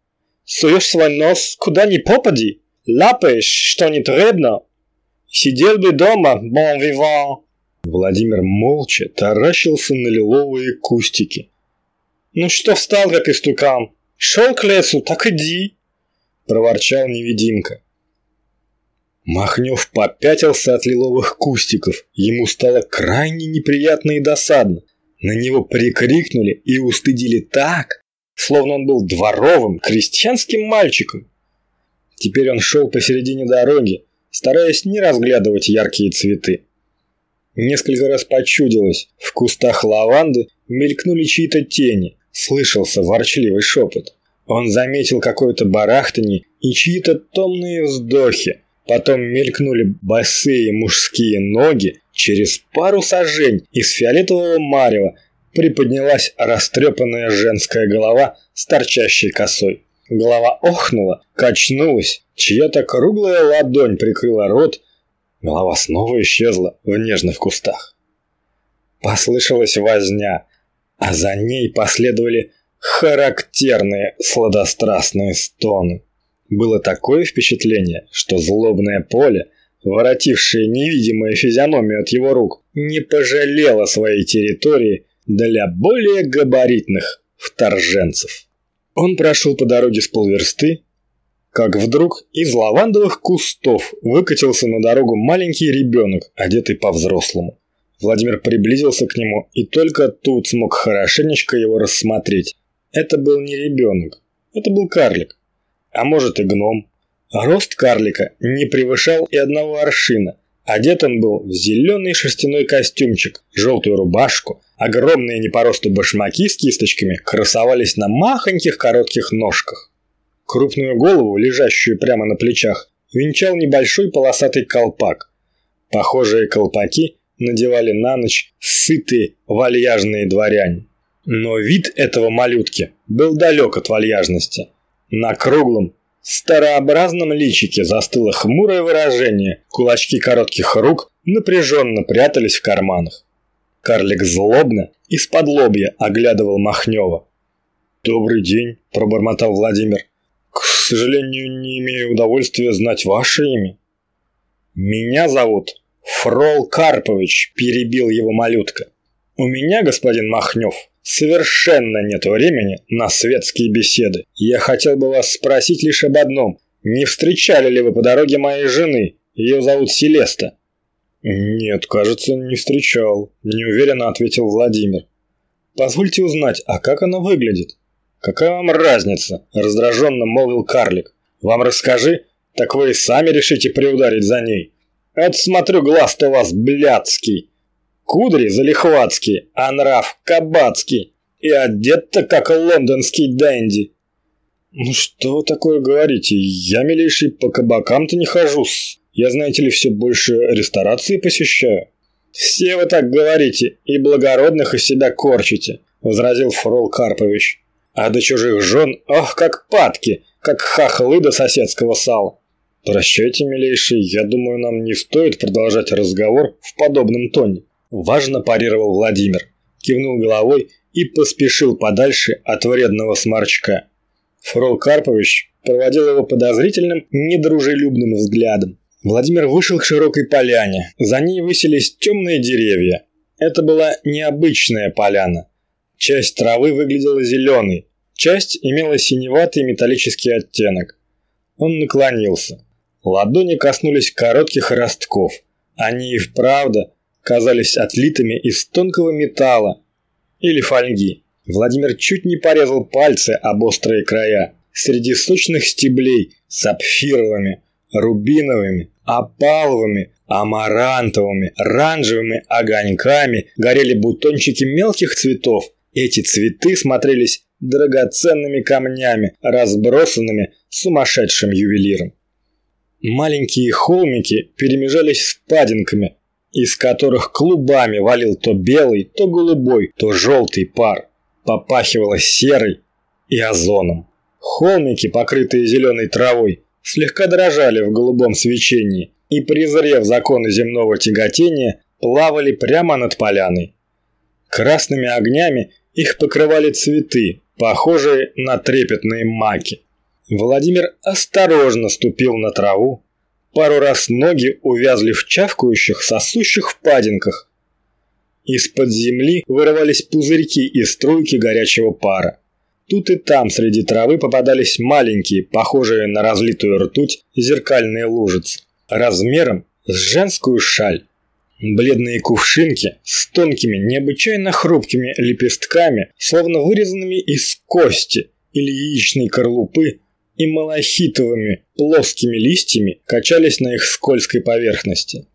Суешь свой нос куда ни попади? Лапаешь, что не требно? Сидел бы дома, бон виван!» Владимир молча таращился на лиловые кустики. «Ну что встал, как истукан? Шел к лесу, так иди!» Проворчал невидимка. Махнев попятился от лиловых кустиков. Ему стало крайне неприятно и досадно. На него прикрикнули и устыдили так, словно он был дворовым, крестьянским мальчиком. Теперь он шел посередине дороги, стараясь не разглядывать яркие цветы. Несколько раз почудилось, в кустах лаванды мелькнули чьи-то тени, слышался ворчливый шепот. Он заметил какое-то барахтанье и чьи-то томные вздохи, Потом мелькнули босые мужские ноги, через пару сажень из фиолетового марева приподнялась растрепанная женская голова с торчащей косой. Голова охнула, качнулась, чья-то круглая ладонь прикрыла рот, голова снова исчезла в нежных кустах. Послышалась возня, а за ней последовали характерные сладострастные стоны. Было такое впечатление, что злобное поле, воротившее невидимую физиономию от его рук, не пожалело своей территории для более габаритных вторженцев. Он прошел по дороге с полверсты, как вдруг из лавандовых кустов выкатился на дорогу маленький ребенок, одетый по-взрослому. Владимир приблизился к нему и только тут смог хорошенечко его рассмотреть. Это был не ребенок, это был карлик а может и гном. Рост карлика не превышал и одного аршина. Одет он был в зеленый шерстяной костюмчик, желтую рубашку, огромные не по росту башмаки с кисточками красовались на махоньких коротких ножках. Крупную голову, лежащую прямо на плечах, венчал небольшой полосатый колпак. Похожие колпаки надевали на ночь сытые вальяжные дворяне. Но вид этого малютки был далек от вальяжности. На круглом, старообразном личике застыло хмурое выражение, кулачки коротких рук напряженно прятались в карманах. Карлик злобно, из-под лобья оглядывал Махнева. «Добрый день», – пробормотал Владимир. «К сожалению, не имею удовольствия знать ваше имя». «Меня зовут Фрол Карпович», – перебил его малютка. «У меня, господин Махнев, Совершенно нет времени на светские беседы. Я хотел бы вас спросить лишь об одном. Не встречали ли вы по дороге моей жены? Ее зовут Селеста. Нет, кажется, не встречал, неуверенно ответил Владимир. Позвольте узнать, а как она выглядит? Какая вам разница? раздраженно молвил карлик. Вам расскажи, так вы и сами решите приударить за ней. Это смотрю, глаз-то у вас блядский. Кудри залихватские, а нрав кабацкий. И одет-то как лондонский дэнди. Ну что вы такое говорите? Я, милейший, по кабакам-то не хожу-с. Я, знаете ли, все больше ресторации посещаю. Все вы так говорите и благородных из себя корчите, возразил Фрол Карпович. А до чужих жен, ох, как падки, как хахлы до соседского сала. Прощайте, милейший, я думаю, нам не стоит продолжать разговор в подобном тоне. Важно парировал Владимир, кивнул головой и поспешил подальше от вредного сморчка. Фрол Карпович проводил его подозрительным, недружелюбным взглядом. Владимир вышел к широкой поляне. За ней высились темные деревья. Это была необычная поляна. Часть травы выглядела зеленой, часть имела синеватый металлический оттенок. Он наклонился. Ладони коснулись коротких ростков. Они и вправду казались отлитыми из тонкого металла или фольги. Владимир чуть не порезал пальцы об острые края. Среди сочных стеблей сапфировыми, рубиновыми, опаловыми, амарантовыми, оранжевыми огоньками горели бутончики мелких цветов. Эти цветы смотрелись драгоценными камнями, разбросанными сумасшедшим ювелиром. Маленькие холмики перемежались с падинками, из которых клубами валил то белый, то голубой, то желтый пар. Попахивало серой и озоном. Холмики, покрытые зеленой травой, слегка дрожали в голубом свечении и, презрев законы земного тяготения, плавали прямо над поляной. Красными огнями их покрывали цветы, похожие на трепетные маки. Владимир осторожно ступил на траву, пару раз ноги увязли в чавкающих, сосущих впадинках. Из-под земли вырывались пузырьки и струйки горячего пара. Тут и там среди травы попадались маленькие, похожие на разлитую ртуть, зеркальные лужицы, размером с женскую шаль. Бледные кувшинки с тонкими, необычайно хрупкими лепестками, словно вырезанными из кости или яичной корлупы, и малахитовыми плоскими листьями качались на их скользкой поверхности.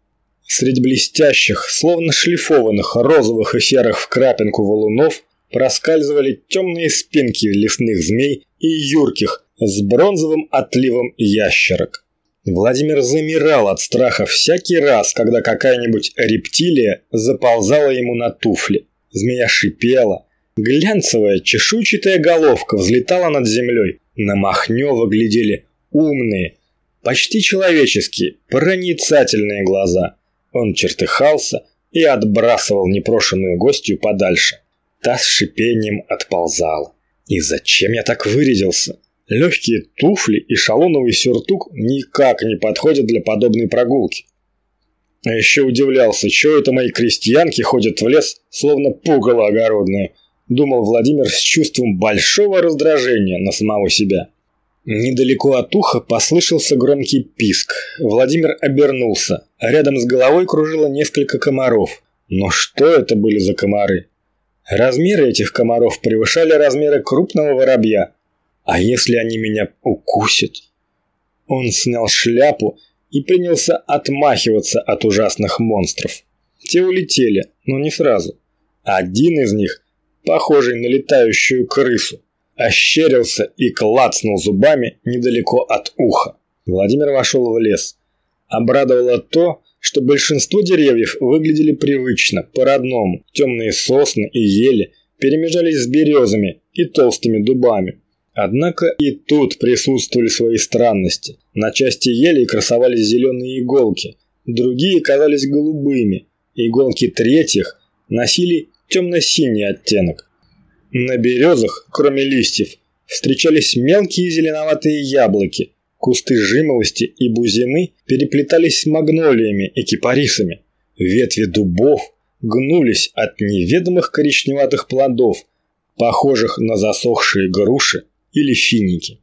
Среди блестящих, словно шлифованных розовых и серых в крапинку валунов проскальзывали темные спинки лесных змей и юрких с бронзовым отливом ящерок. Владимир замирал от страха всякий раз, когда какая-нибудь рептилия заползала ему на туфли. Змея шипела, глянцевая чешуйчатая головка взлетала над землей, на Махнева глядели умные, почти человеческие, проницательные глаза. Он чертыхался и отбрасывал непрошенную гостью подальше. Та с шипением отползала. И зачем я так вырядился? Легкие туфли и шалоновый сюртук никак не подходят для подобной прогулки. А еще удивлялся, чего это мои крестьянки ходят в лес, словно пугало огородное. Думал Владимир с чувством большого раздражения на самого себя. Недалеко от уха послышался громкий писк. Владимир обернулся. Рядом с головой кружило несколько комаров. Но что это были за комары? Размеры этих комаров превышали размеры крупного воробья. А если они меня укусят? Он снял шляпу и принялся отмахиваться от ужасных монстров. Те улетели, но не сразу. Один из них, похожий на летающую крысу, ощерился и клацнул зубами недалеко от уха. Владимир вошел в лес. Обрадовало то, что большинство деревьев выглядели привычно, по-родному. Темные сосны и ели перемежались с березами и толстыми дубами. Однако и тут присутствовали свои странности. На части елей красовались зеленые иголки, другие казались голубыми, иголки третьих носили темно-синий оттенок. На березах, кроме листьев, встречались мелкие зеленоватые яблоки – Кусты жимолости и бузины переплетались с магнолиями и кипарисами. Ветви дубов гнулись от неведомых коричневатых плодов, похожих на засохшие груши или финики.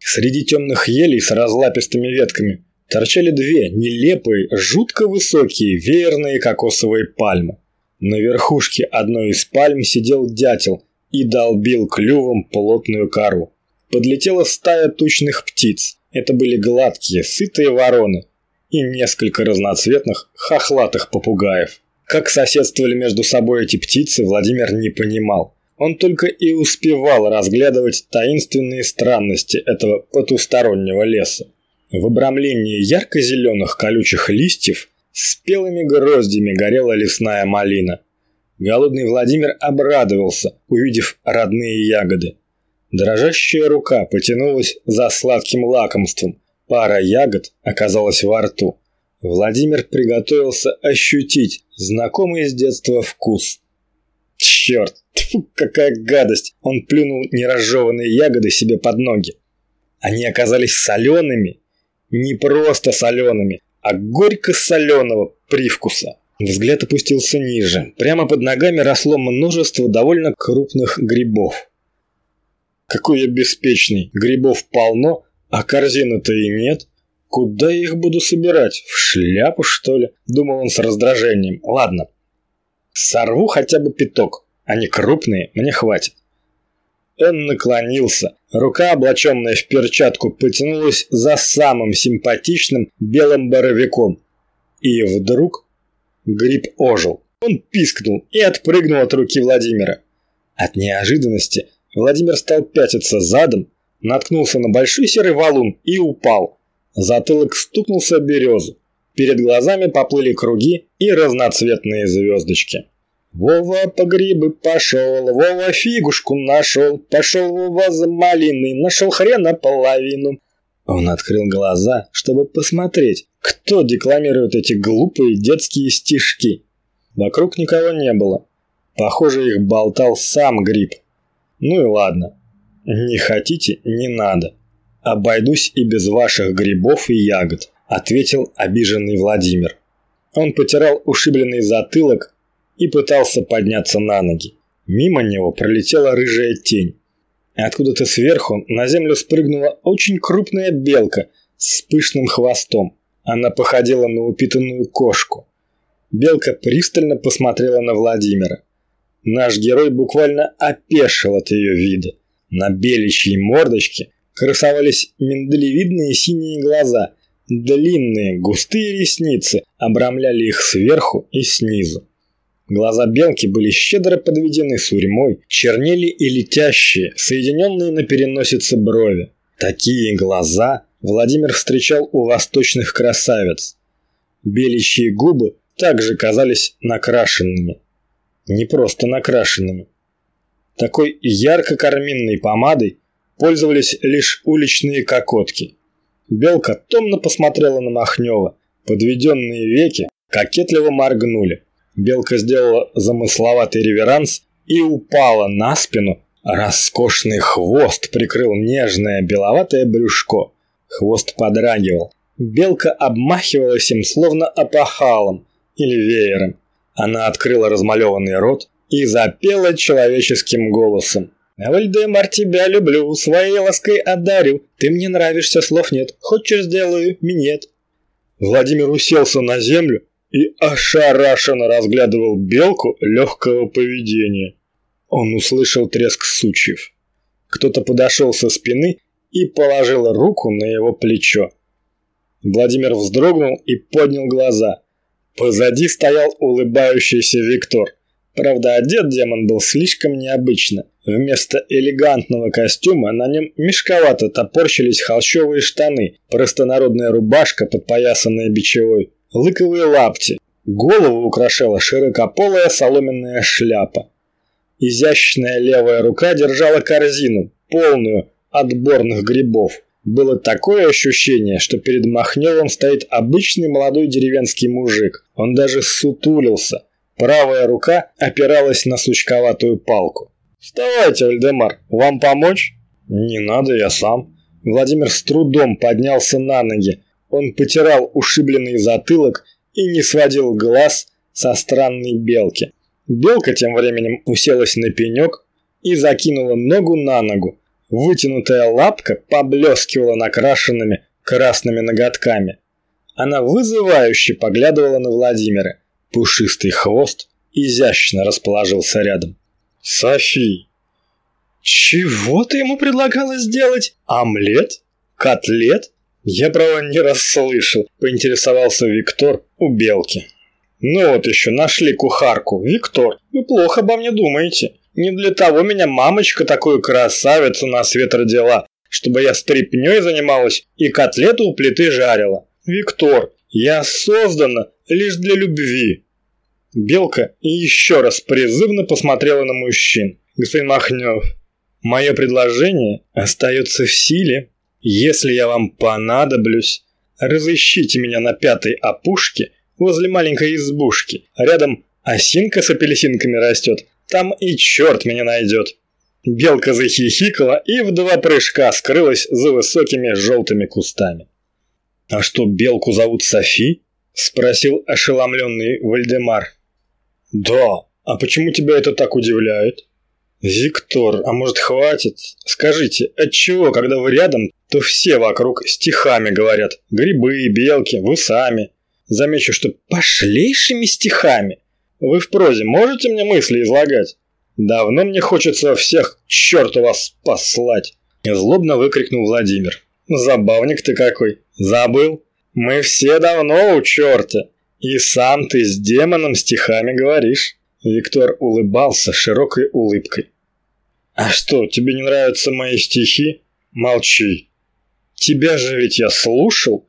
Среди темных елей с разлапистыми ветками торчали две нелепые, жутко высокие веерные кокосовые пальмы. На верхушке одной из пальм сидел дятел и долбил клювом плотную кору. Подлетела стая тучных птиц. Это были гладкие, сытые вороны. и несколько разноцветных хохлатых попугаев. Как соседствовали между собой эти птицы, Владимир не понимал. Он только и успевал разглядывать таинственные странности этого потустороннего леса. В обрамлении ярко-зеленых колючих листьев спелыми гроздями горела лесная малина. Голодный Владимир обрадовался, увидев родные ягоды. Дрожащая рука потянулась за сладким лакомством. Пара ягод оказалась во рту. Владимир приготовился ощутить знакомый с детства вкус. Черт, тьфу, какая гадость! Он плюнул неразжеванные ягоды себе под ноги. Они оказались солеными. Не просто солеными, а горько-соленого привкуса. Взгляд опустился ниже. Прямо под ногами росло множество довольно крупных грибов. Какой я беспечный. Грибов полно, а корзины-то и нет. Куда я их буду собирать? В шляпу, что ли? Думал он с раздражением. Ладно. Сорву хотя бы пяток. Они крупные, мне хватит. Он наклонился. Рука, облаченная в перчатку, потянулась за самым симпатичным белым боровиком. И вдруг гриб ожил. Он пискнул и отпрыгнул от руки Владимира. От неожиданности Владимир стал пятиться задом, наткнулся на большой серый валун и упал. Затылок стукнулся березу. Перед глазами поплыли круги и разноцветные звездочки. Вова по грибы пошел, Вова фигушку нашел, пошел Вова за малиной, нашел хрена половину. Он открыл глаза, чтобы посмотреть, кто декламирует эти глупые детские стишки. Вокруг никого не было. Похоже, их болтал сам гриб. Ну и ладно. Не хотите – не надо. Обойдусь и без ваших грибов и ягод, ответил обиженный Владимир. Он потирал ушибленный затылок и пытался подняться на ноги. Мимо него пролетела рыжая тень. Откуда-то сверху на землю спрыгнула очень крупная белка с пышным хвостом. Она походила на упитанную кошку. Белка пристально посмотрела на Владимира. Наш герой буквально опешил от ее вида. На беличьей мордочке красовались миндалевидные синие глаза, длинные густые ресницы обрамляли их сверху и снизу. Глаза белки были щедро подведены сурьмой, чернели и летящие, соединенные на переносице брови. Такие глаза Владимир встречал у восточных красавиц. Беличьи губы также казались накрашенными не просто накрашенными. Такой ярко-карминной помадой пользовались лишь уличные кокотки. Белка томно посмотрела на Махнева, подведенные веки кокетливо моргнули. Белка сделала замысловатый реверанс и упала на спину. Роскошный хвост прикрыл нежное беловатое брюшко. Хвост подрагивал. Белка обмахивалась им словно опахалом или веером. Она открыла размалеванный рот и запела человеческим голосом. «Вальдемар, тебя люблю, своей лаской одарю. Ты мне нравишься, слов нет. Хочешь, сделаю минет». Владимир уселся на землю и ошарашенно разглядывал белку легкого поведения. Он услышал треск сучьев. Кто-то подошел со спины и положил руку на его плечо. Владимир вздрогнул и поднял глаза – Позади стоял улыбающийся Виктор. Правда, одет демон был слишком необычно. Вместо элегантного костюма на нем мешковато топорщились холщовые штаны, простонародная рубашка, подпоясанная бичевой, лыковые лапти. Голову украшала широкополая соломенная шляпа. Изящная левая рука держала корзину, полную отборных грибов. Было такое ощущение, что перед Махневым стоит обычный молодой деревенский мужик. Он даже сутулился. Правая рука опиралась на сучковатую палку. «Вставайте, Вальдемар, вам помочь?» «Не надо, я сам». Владимир с трудом поднялся на ноги. Он потирал ушибленный затылок и не сводил глаз со странной белки. Белка тем временем уселась на пенек и закинула ногу на ногу. Вытянутая лапка поблескивала накрашенными красными ноготками. Она вызывающе поглядывала на Владимира. Пушистый хвост изящно расположился рядом. «Софи, чего ты ему предлагала сделать? Омлет? Котлет? Я, право, не расслышал, поинтересовался Виктор у Белки. Ну вот еще, нашли кухарку. Виктор, вы плохо обо мне думаете. Не для того меня мамочка такую красавицу на свет родила, чтобы я стряпнёй занималась и котлету у плиты жарила. Виктор, я создана лишь для любви. Белка еще раз призывно посмотрела на мужчин. Господин Махнев, мое предложение остается в силе. Если я вам понадоблюсь, разыщите меня на пятой опушке возле маленькой избушки. Рядом осинка с апельсинками растет. Там и черт меня найдет. Белка захихикала и в два прыжка скрылась за высокими желтыми кустами. «А что, белку зовут Софи?» – спросил ошеломленный Вальдемар. «Да, а почему тебя это так удивляет?» «Виктор, а может хватит? Скажите, отчего, когда вы рядом, то все вокруг стихами говорят? Грибы, белки, вы сами. Замечу, что пошлейшими стихами. Вы в прозе можете мне мысли излагать? Давно мне хочется всех черту вас послать!» Злобно выкрикнул Владимир. «Забавник ты какой! Забыл? Мы все давно у черта, и сам ты с демоном стихами говоришь!» Виктор улыбался широкой улыбкой. «А что, тебе не нравятся мои стихи? Молчи. Тебя же ведь я слушал,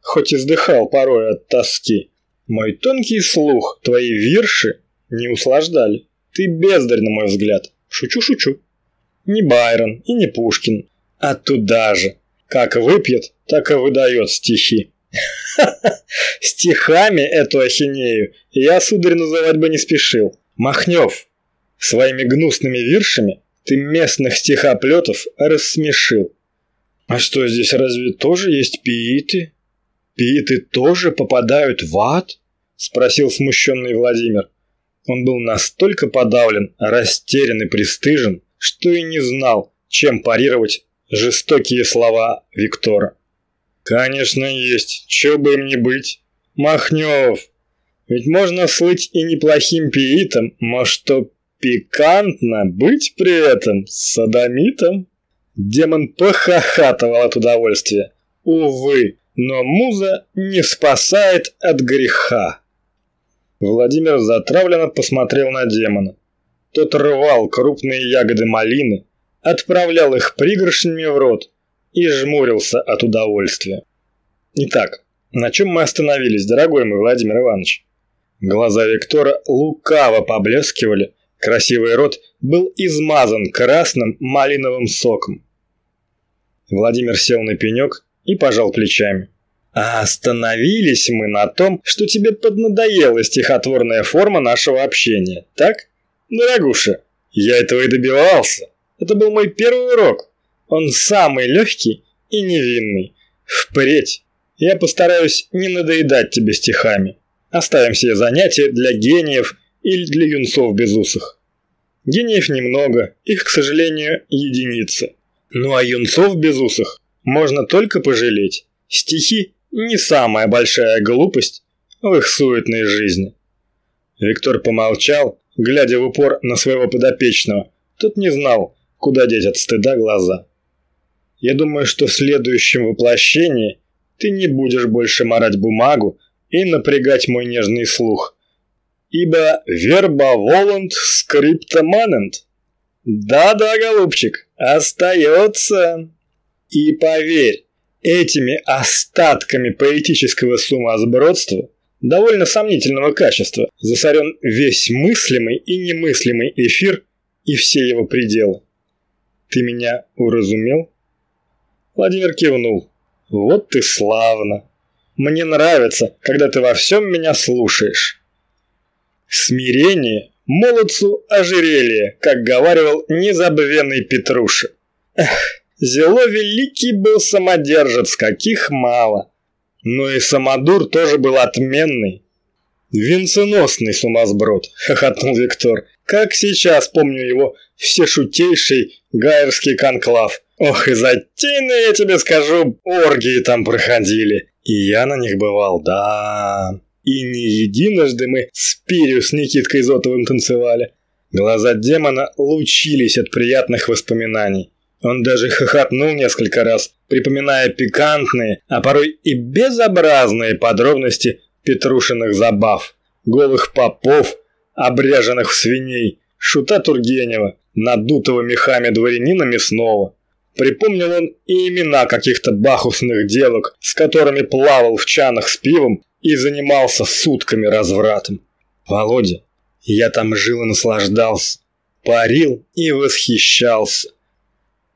хоть и вздыхал порой от тоски. Мой тонкий слух твои вирши не услаждали. Ты бездарь, на мой взгляд. Шучу-шучу. Не Байрон и не Пушкин, а туда же. Как выпьет, так и выдает стихи. Стихами эту ахинею я, сударь, называть бы не спешил. Махнев, своими гнусными виршами ты местных стихоплетов рассмешил. А что, здесь разве тоже есть пииты? «Пииты тоже попадают в ад?» – спросил смущенный Владимир. Он был настолько подавлен, растерян и пристыжен, что и не знал, чем парировать жестокие слова Виктора. «Конечно есть, чё бы им не быть. Махнёв, ведь можно слыть и неплохим пиитом, может, что пикантно быть при этом садомитом?» Демон похохатывал от удовольствия. Увы, но муза не спасает от греха. Владимир затравленно посмотрел на демона. Тот рвал крупные ягоды малины, отправлял их пригоршнями в рот и жмурился от удовольствия. Итак, на чем мы остановились, дорогой мой Владимир Иванович? Глаза Виктора лукаво поблескивали, красивый рот был измазан красным малиновым соком. Владимир сел на пенек и пожал плечами. А остановились мы на том, что тебе поднадоела стихотворная форма нашего общения, так? Дорогуша, я этого и добивался. Это был мой первый урок. Он самый легкий и невинный. Впредь я постараюсь не надоедать тебе стихами. Оставим все занятия для гениев или для юнцов безусых. Гениев немного, их, к сожалению, единицы. Ну а юнцов безусых можно только пожалеть. Стихи – не самая большая глупость в их суетной жизни. Виктор помолчал, глядя в упор на своего подопечного. Тот не знал, куда деть от стыда глаза. «Я думаю, что в следующем воплощении ты не будешь больше марать бумагу и напрягать мой нежный слух. Ибо верба волант скрипта манент. Да-да, голубчик, остается. И поверь, этими остатками поэтического сумасбродства довольно сомнительного качества засорен весь мыслимый и немыслимый эфир и все его пределы. Ты меня уразумел? Владимир кивнул. Вот ты славно. Мне нравится, когда ты во всем меня слушаешь. Смирение молодцу ожерелье, как говаривал незабвенный Петруша. Эх, Зело великий был самодержец, каких мало. Но и самодур тоже был отменный. «Венценосный сумасброд», — хохотнул Виктор. «Как сейчас помню его всешутейший гайерский конклав. Ох, и затейно я тебе скажу, оргии там проходили. И я на них бывал, да. И не единожды мы с Пирю с Никиткой Зотовым танцевали. Глаза демона лучились от приятных воспоминаний. Он даже хохотнул несколько раз, припоминая пикантные, а порой и безобразные подробности Петрушиных забав, голых попов, обряженных в свиней, шута Тургенева, надутого мехами дворянина мясного. Припомнил он и имена каких-то бахусных девок, с которыми плавал в чанах с пивом и занимался сутками развратом. Володя, я там жил и наслаждался, парил и восхищался.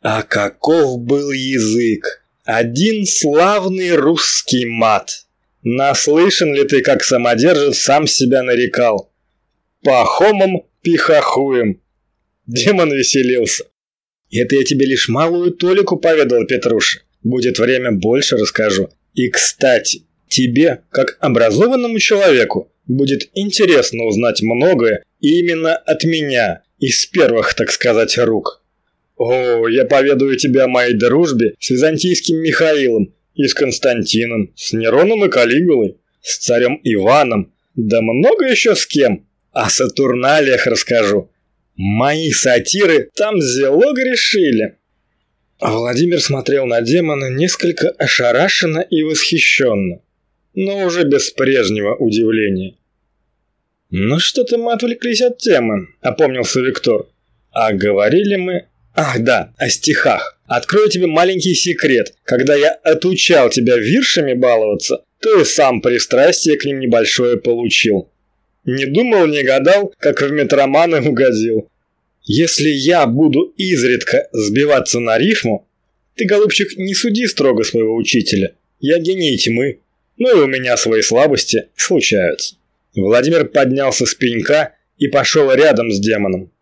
А каков был язык! Один славный русский мат. Наслышан ли ты, как самодержец сам себя нарекал? Пахомом пихахуем. Демон веселился. Это я тебе лишь малую толику поведал, Петруша. Будет время, больше расскажу. И, кстати, тебе, как образованному человеку, будет интересно узнать многое именно от меня, из первых, так сказать, рук. О, я поведаю тебе о моей дружбе с византийским Михаилом и с Константином, с Нероном и Калигулой, с царем Иваном, да много еще с кем. О Сатурналиях расскажу. Мои сатиры там зело грешили. Владимир смотрел на демона несколько ошарашенно и восхищенно, но уже без прежнего удивления. «Ну что-то мы отвлеклись от темы», — опомнился Виктор. «А говорили мы Ах да, о стихах. Открою тебе маленький секрет. Когда я отучал тебя виршами баловаться, и сам пристрастие к ним небольшое получил. Не думал, не гадал, как в метроманы угодил. Если я буду изредка сбиваться на рифму, ты, голубчик, не суди строго своего учителя. Я гений тьмы. Ну и у меня свои слабости случаются. Владимир поднялся с пенька и пошел рядом с демоном.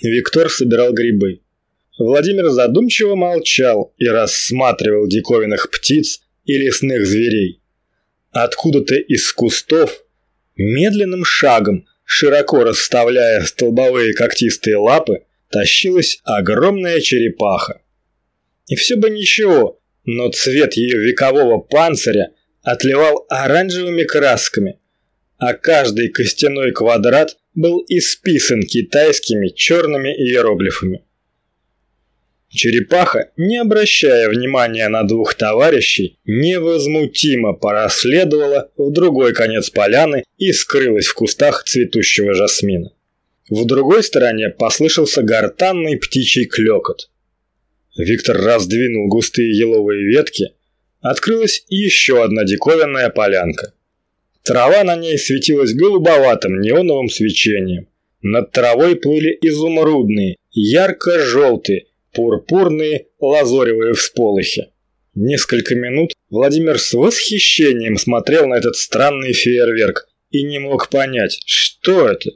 Виктор собирал грибы. Владимир задумчиво молчал и рассматривал диковинных птиц и лесных зверей. Откуда-то из кустов, медленным шагом, широко расставляя столбовые когтистые лапы, тащилась огромная черепаха. И все бы ничего, но цвет ее векового панциря отливал оранжевыми красками, а каждый костяной квадрат был исписан китайскими черными иероглифами. Черепаха, не обращая внимания на двух товарищей, невозмутимо проследовала в другой конец поляны и скрылась в кустах цветущего жасмина. В другой стороне послышался гортанный птичий клёкот. Виктор раздвинул густые еловые ветки. Открылась еще одна диковинная полянка. Трава на ней светилась голубоватым неоновым свечением. Над травой плыли изумрудные, ярко-желтые, пурпурные лазоревые всполохи. Несколько минут Владимир с восхищением смотрел на этот странный фейерверк и не мог понять, что это.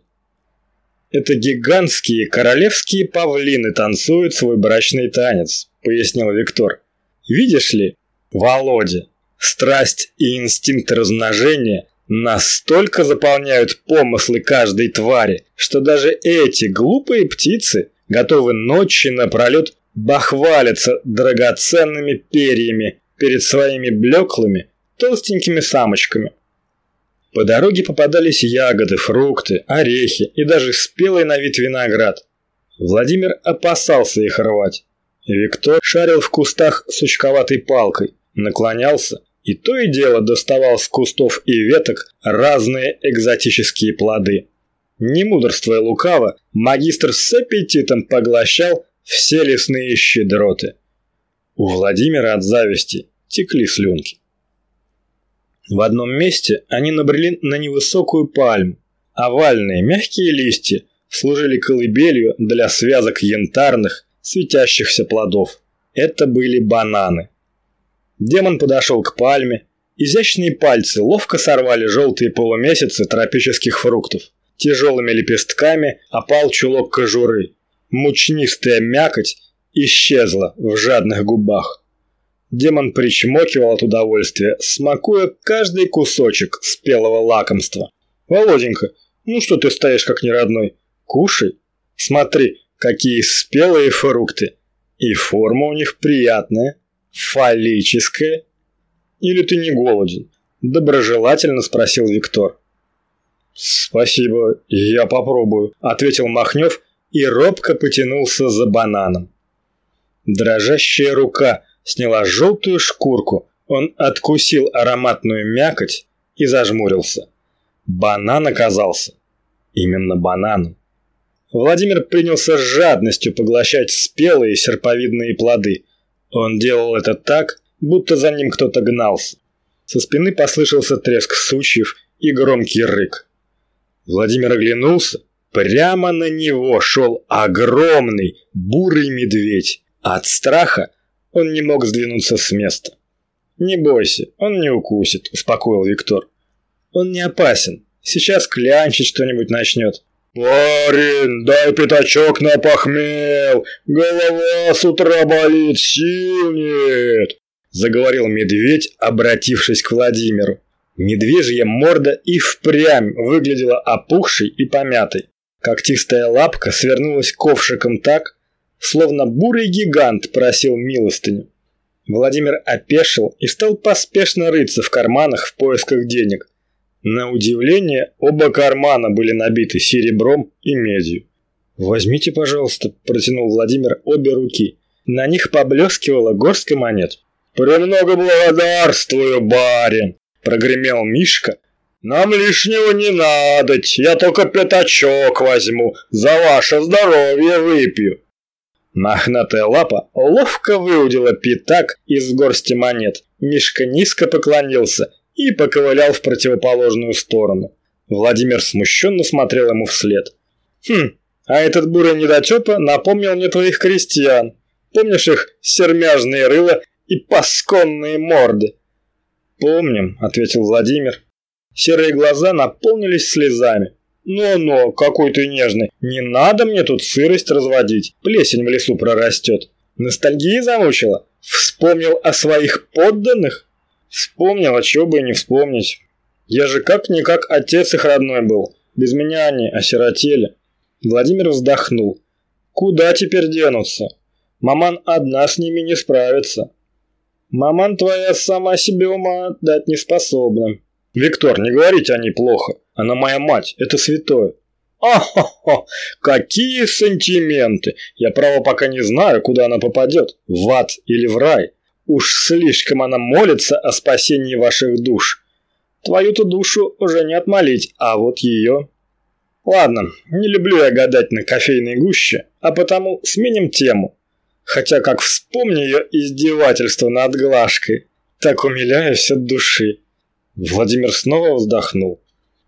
Это гигантские королевские павлины танцуют свой брачный танец, пояснил Виктор. Видишь ли, Володя, страсть и инстинкт размножения настолько заполняют помыслы каждой твари, что даже эти глупые птицы готовы ночи напролет бахвалиться драгоценными перьями перед своими блеклыми, толстенькими самочками. По дороге попадались ягоды, фрукты, орехи и даже спелый на вид виноград. Владимир опасался их рвать. Виктор шарил в кустах сучковатой палкой, наклонялся и то и дело доставал с кустов и веток разные экзотические плоды. Не мудрствуя лукаво, магистр с аппетитом поглощал все лесные щедроты. У Владимира от зависти текли слюнки. В одном месте они набрели на невысокую пальму. Овальные мягкие листья служили колыбелью для связок янтарных, светящихся плодов. Это были бананы. Демон подошел к пальме. Изящные пальцы ловко сорвали желтые полумесяцы тропических фруктов. Тяжелыми лепестками опал чулок кожуры. Мучнистая мякоть исчезла в жадных губах. Демон причмокивал от удовольствия, смакуя каждый кусочек спелого лакомства. «Володенька, ну что ты стоишь как неродной? Кушай. Смотри, какие спелые фрукты. И форма у них приятная, фаллическая. Или ты не голоден?» Доброжелательно спросил Виктор. «Спасибо, я попробую», – ответил Махнев и робко потянулся за бананом. Дрожащая рука сняла желтую шкурку, он откусил ароматную мякоть и зажмурился. Банан оказался именно бананом. Владимир принялся с жадностью поглощать спелые серповидные плоды. Он делал это так, будто за ним кто-то гнался. Со спины послышался треск сучьев и громкий рык. Владимир оглянулся. Прямо на него шел огромный бурый медведь. От страха он не мог сдвинуться с места. «Не бойся, он не укусит», – успокоил Виктор. «Он не опасен. Сейчас клянчить что-нибудь начнет. «Парень, дай пятачок на похмел! Голова с утра болит, сил нет!» Заговорил медведь, обратившись к Владимиру. Медвежья морда и впрямь выглядела опухшей и помятой. Когтистая лапка свернулась ковшиком так, словно бурый гигант просил милостыню. Владимир опешил и стал поспешно рыться в карманах в поисках денег. На удивление, оба кармана были набиты серебром и медью. «Возьмите, пожалуйста», – протянул Владимир обе руки. На них поблескивала горстка монет. «Премного благодарствую, барин!» – прогремел Мишка. «Нам лишнего не надо, я только пятачок возьму, за ваше здоровье выпью». Мохнатая лапа ловко выудила пятак из горсти монет. Мишка низко поклонился и поковылял в противоположную сторону. Владимир смущенно смотрел ему вслед. «Хм, а этот бурый недотепа напомнил мне твоих крестьян. Помнишь их сермяжные рыла и пасконные морды?» «Помним», — ответил Владимир. Серые глаза наполнились слезами. «Но-но, какой ты нежный! Не надо мне тут сырость разводить, плесень в лесу прорастет. Ностальгия замучила? Вспомнил о своих подданных?» Вспомнил, а чего бы и не вспомнить. Я же как-никак отец их родной был. Без меня они осиротели. Владимир вздохнул. Куда теперь денутся? Маман одна с ними не справится. Маман твоя сама себе ума дать не способна. Виктор, не говорите о ней плохо. Она моя мать, это святое. Ахо-хо, какие сантименты! Я, право, пока не знаю, куда она попадет, в ад или в рай. Уж слишком она молится о спасении ваших душ. Твою-то душу уже не отмолить, а вот ее... Ладно, не люблю я гадать на кофейной гуще, а потому сменим тему. Хотя как вспомню ее издевательство над Глашкой, так умиляюсь от души. Владимир снова вздохнул.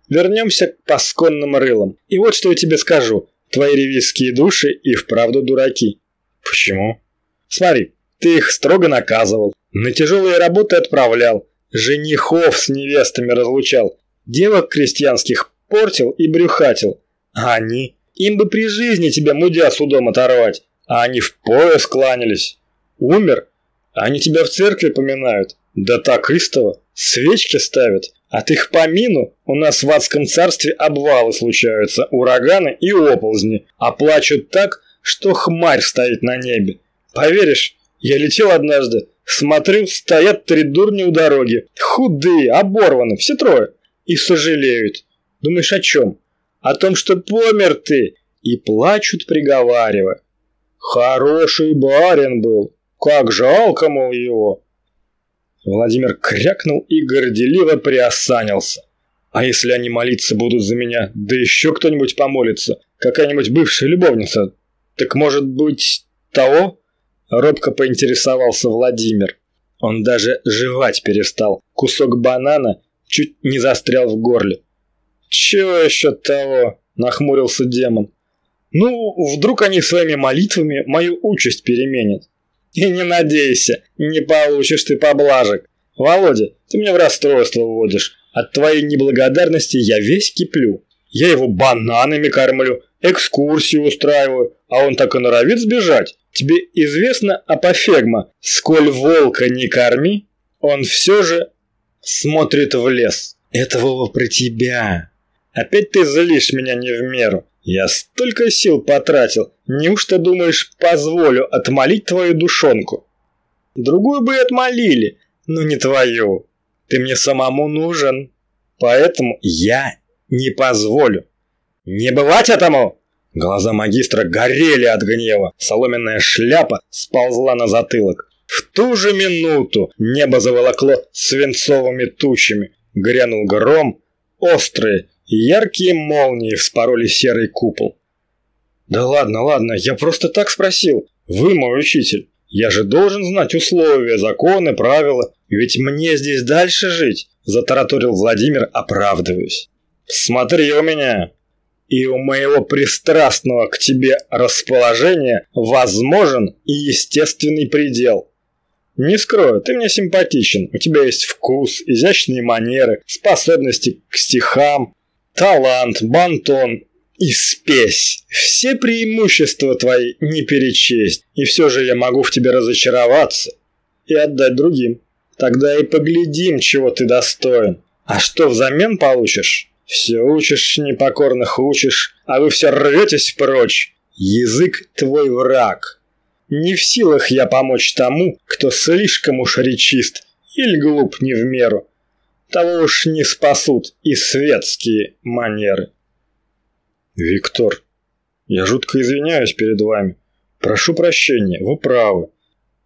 Вернемся к пасконным рылам. И вот что я тебе скажу. Твои ревизские души и вправду дураки. Почему? Смотри, ты их строго наказывал, на тяжелые работы отправлял, женихов с невестами разлучал, девок крестьянских портил и брюхатил. А они? Им бы при жизни тебя мудя судом оторвать, а они в пояс кланялись. Умер? Они тебя в церкви поминают. Да так истово. Свечки ставят. От их помину у нас в адском царстве обвалы случаются, ураганы и оползни, а плачут так, что хмарь стоит на небе. Поверишь, я летел однажды, смотрю, стоят три дурни у дороги. Худые, оборваны, все трое. И сожалеют. Думаешь, о чем? О том, что помер ты. И плачут, приговаривая. Хороший барин был. Как жалко, мол, его. Владимир крякнул и горделиво приосанился. А если они молиться будут за меня, да еще кто-нибудь помолится, какая-нибудь бывшая любовница, так может быть того? Робко поинтересовался Владимир. Он даже жевать перестал. Кусок банана чуть не застрял в горле. «Чего еще того?» – нахмурился демон. «Ну, вдруг они своими молитвами мою участь переменят». «И не надейся, не получишь ты поблажек. Володя, ты меня в расстройство вводишь. От твоей неблагодарности я весь киплю. Я его бананами кормлю, экскурсию устраиваю, а он так и норовит сбежать. Тебе известно апофегма? Сколь волка не корми, он все же смотрит в лес. Это, Вова, про тебя. Опять ты злишь меня не в меру. Я столько сил потратил. Неужто думаешь, позволю отмолить твою душонку? Другую бы и отмолили, но не твою. Ты мне самому нужен. Поэтому я не позволю. Не бывать этому! Глаза магистра горели от гнева, соломенная шляпа сползла на затылок. В ту же минуту небо заволокло свинцовыми тучами. Грянул гром, острые, яркие молнии вспороли серый купол. «Да ладно, ладно, я просто так спросил. Вы мой учитель. Я же должен знать условия, законы, правила. Ведь мне здесь дальше жить», – затараторил Владимир, оправдываясь. «Смотри у меня. И у моего пристрастного к тебе расположения возможен и естественный предел. Не скрою, ты мне симпатичен. У тебя есть вкус, изящные манеры, способности к стихам, талант, бантон и спесь. Все преимущества твои не перечесть. И все же я могу в тебе разочароваться и отдать другим. Тогда и поглядим, чего ты достоин. А что взамен получишь? Все учишь, непокорных учишь, а вы все рветесь прочь. Язык твой враг. Не в силах я помочь тому, кто слишком уж речист или глуп не в меру. Того уж не спасут и светские манеры. Виктор, я жутко извиняюсь перед вами. Прошу прощения, вы правы.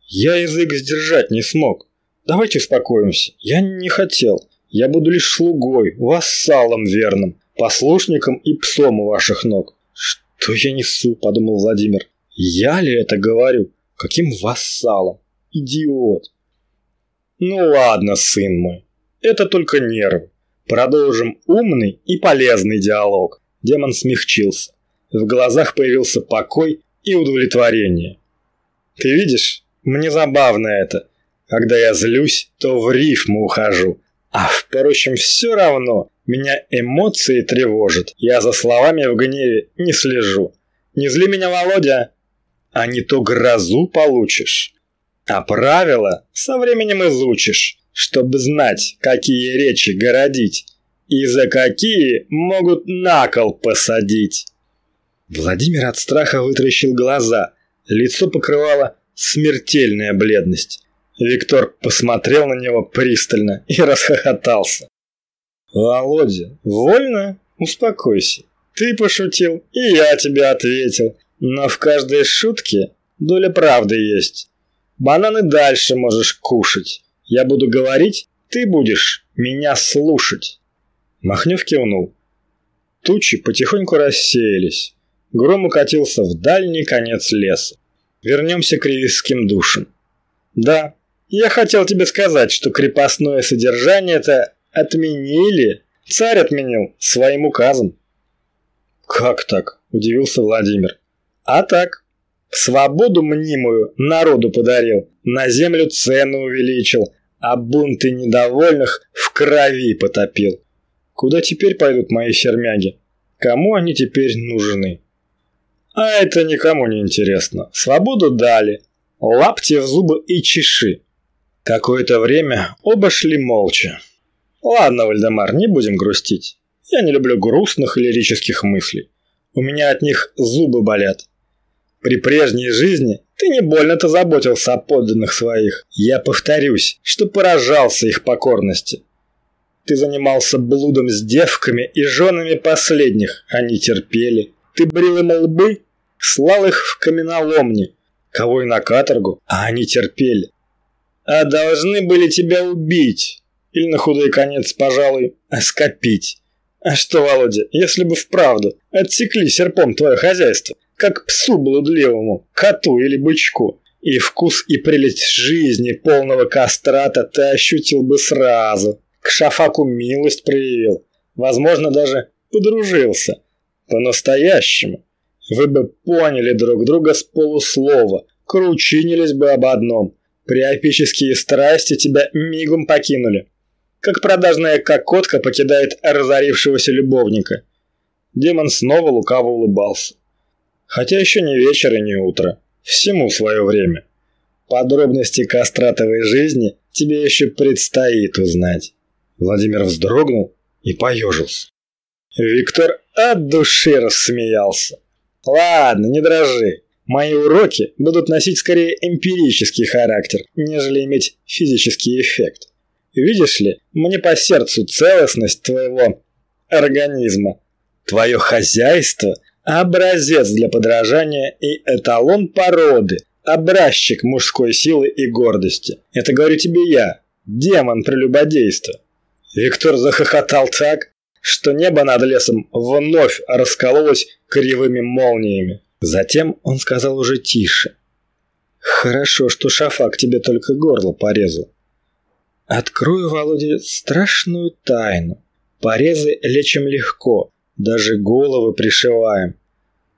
Я язык сдержать не смог. Давайте успокоимся. Я не хотел. Я буду лишь слугой, вассалом верным, послушником и псом у ваших ног. Что я несу, подумал Владимир. Я ли это говорю? Каким вассалом? Идиот. Ну ладно, сын мой. Это только нервы. Продолжим умный и полезный диалог. Демон смягчился. В глазах появился покой и удовлетворение. Ты видишь, мне забавно это. Когда я злюсь, то в рифму ухожу. А впрочем, все равно. Меня эмоции тревожат. Я за словами в гневе не слежу. Не зли меня, Володя, а не то грозу получишь. А правила со временем изучишь, чтобы знать, какие речи городить и за какие могут на кол посадить. Владимир от страха вытращил глаза, лицо покрывало смертельная бледность. Виктор посмотрел на него пристально и расхохотался. «Володя, вольно? Успокойся. Ты пошутил, и я тебе ответил. Но в каждой шутке доля правды есть. Бананы дальше можешь кушать. Я буду говорить, ты будешь меня слушать». Махнев кивнул. Тучи потихоньку рассеялись. Гром укатился в дальний конец леса. Вернемся к ревизским душам. Да, я хотел тебе сказать, что крепостное содержание-то отменили. Царь отменил своим указом. Как так? Удивился Владимир. А так. Свободу мнимую народу подарил, на землю цену увеличил, а бунты недовольных в крови потопил. Куда теперь пойдут мои сермяги? Кому они теперь нужны? А это никому не интересно. Свободу дали. Лапти в зубы и чеши. Какое-то время оба шли молча. Ладно, Вальдемар, не будем грустить. Я не люблю грустных и лирических мыслей. У меня от них зубы болят. При прежней жизни ты не больно-то заботился о подданных своих. Я повторюсь, что поражался их покорности. Ты занимался блудом с девками и женами последних. Они терпели. Ты брил им лбы, слал их в каменоломни. Кого и на каторгу, а они терпели а должны были тебя убить. Или на худой конец, пожалуй, скопить. А что, Володя, если бы вправду отсекли серпом твое хозяйство, как псу блудливому, коту или бычку, и вкус и прелесть жизни полного кастрата ты ощутил бы сразу, к шафаку милость проявил, возможно, даже подружился. По-настоящему. Вы бы поняли друг друга с полуслова, кручинились бы об одном – Приопические страсти тебя мигом покинули. Как продажная кокотка покидает разорившегося любовника. Демон снова лукаво улыбался. Хотя еще не вечер и не утро. Всему свое время. Подробности кастратовой жизни тебе еще предстоит узнать. Владимир вздрогнул и поежился. Виктор от души рассмеялся. Ладно, не дрожи. Мои уроки будут носить скорее эмпирический характер, нежели иметь физический эффект. Видишь ли, мне по сердцу целостность твоего организма. Твое хозяйство Образец для подражания и эталон породы, образчик мужской силы и гордости. Это говорю тебе я, демон прелюбодейства. Виктор захохотал так, что небо над лесом вновь раскололось кривыми молниями. Затем он сказал уже тише. «Хорошо, что Шафак тебе только горло порезал. Открою, Володя, страшную тайну. Порезы лечим легко, даже головы пришиваем.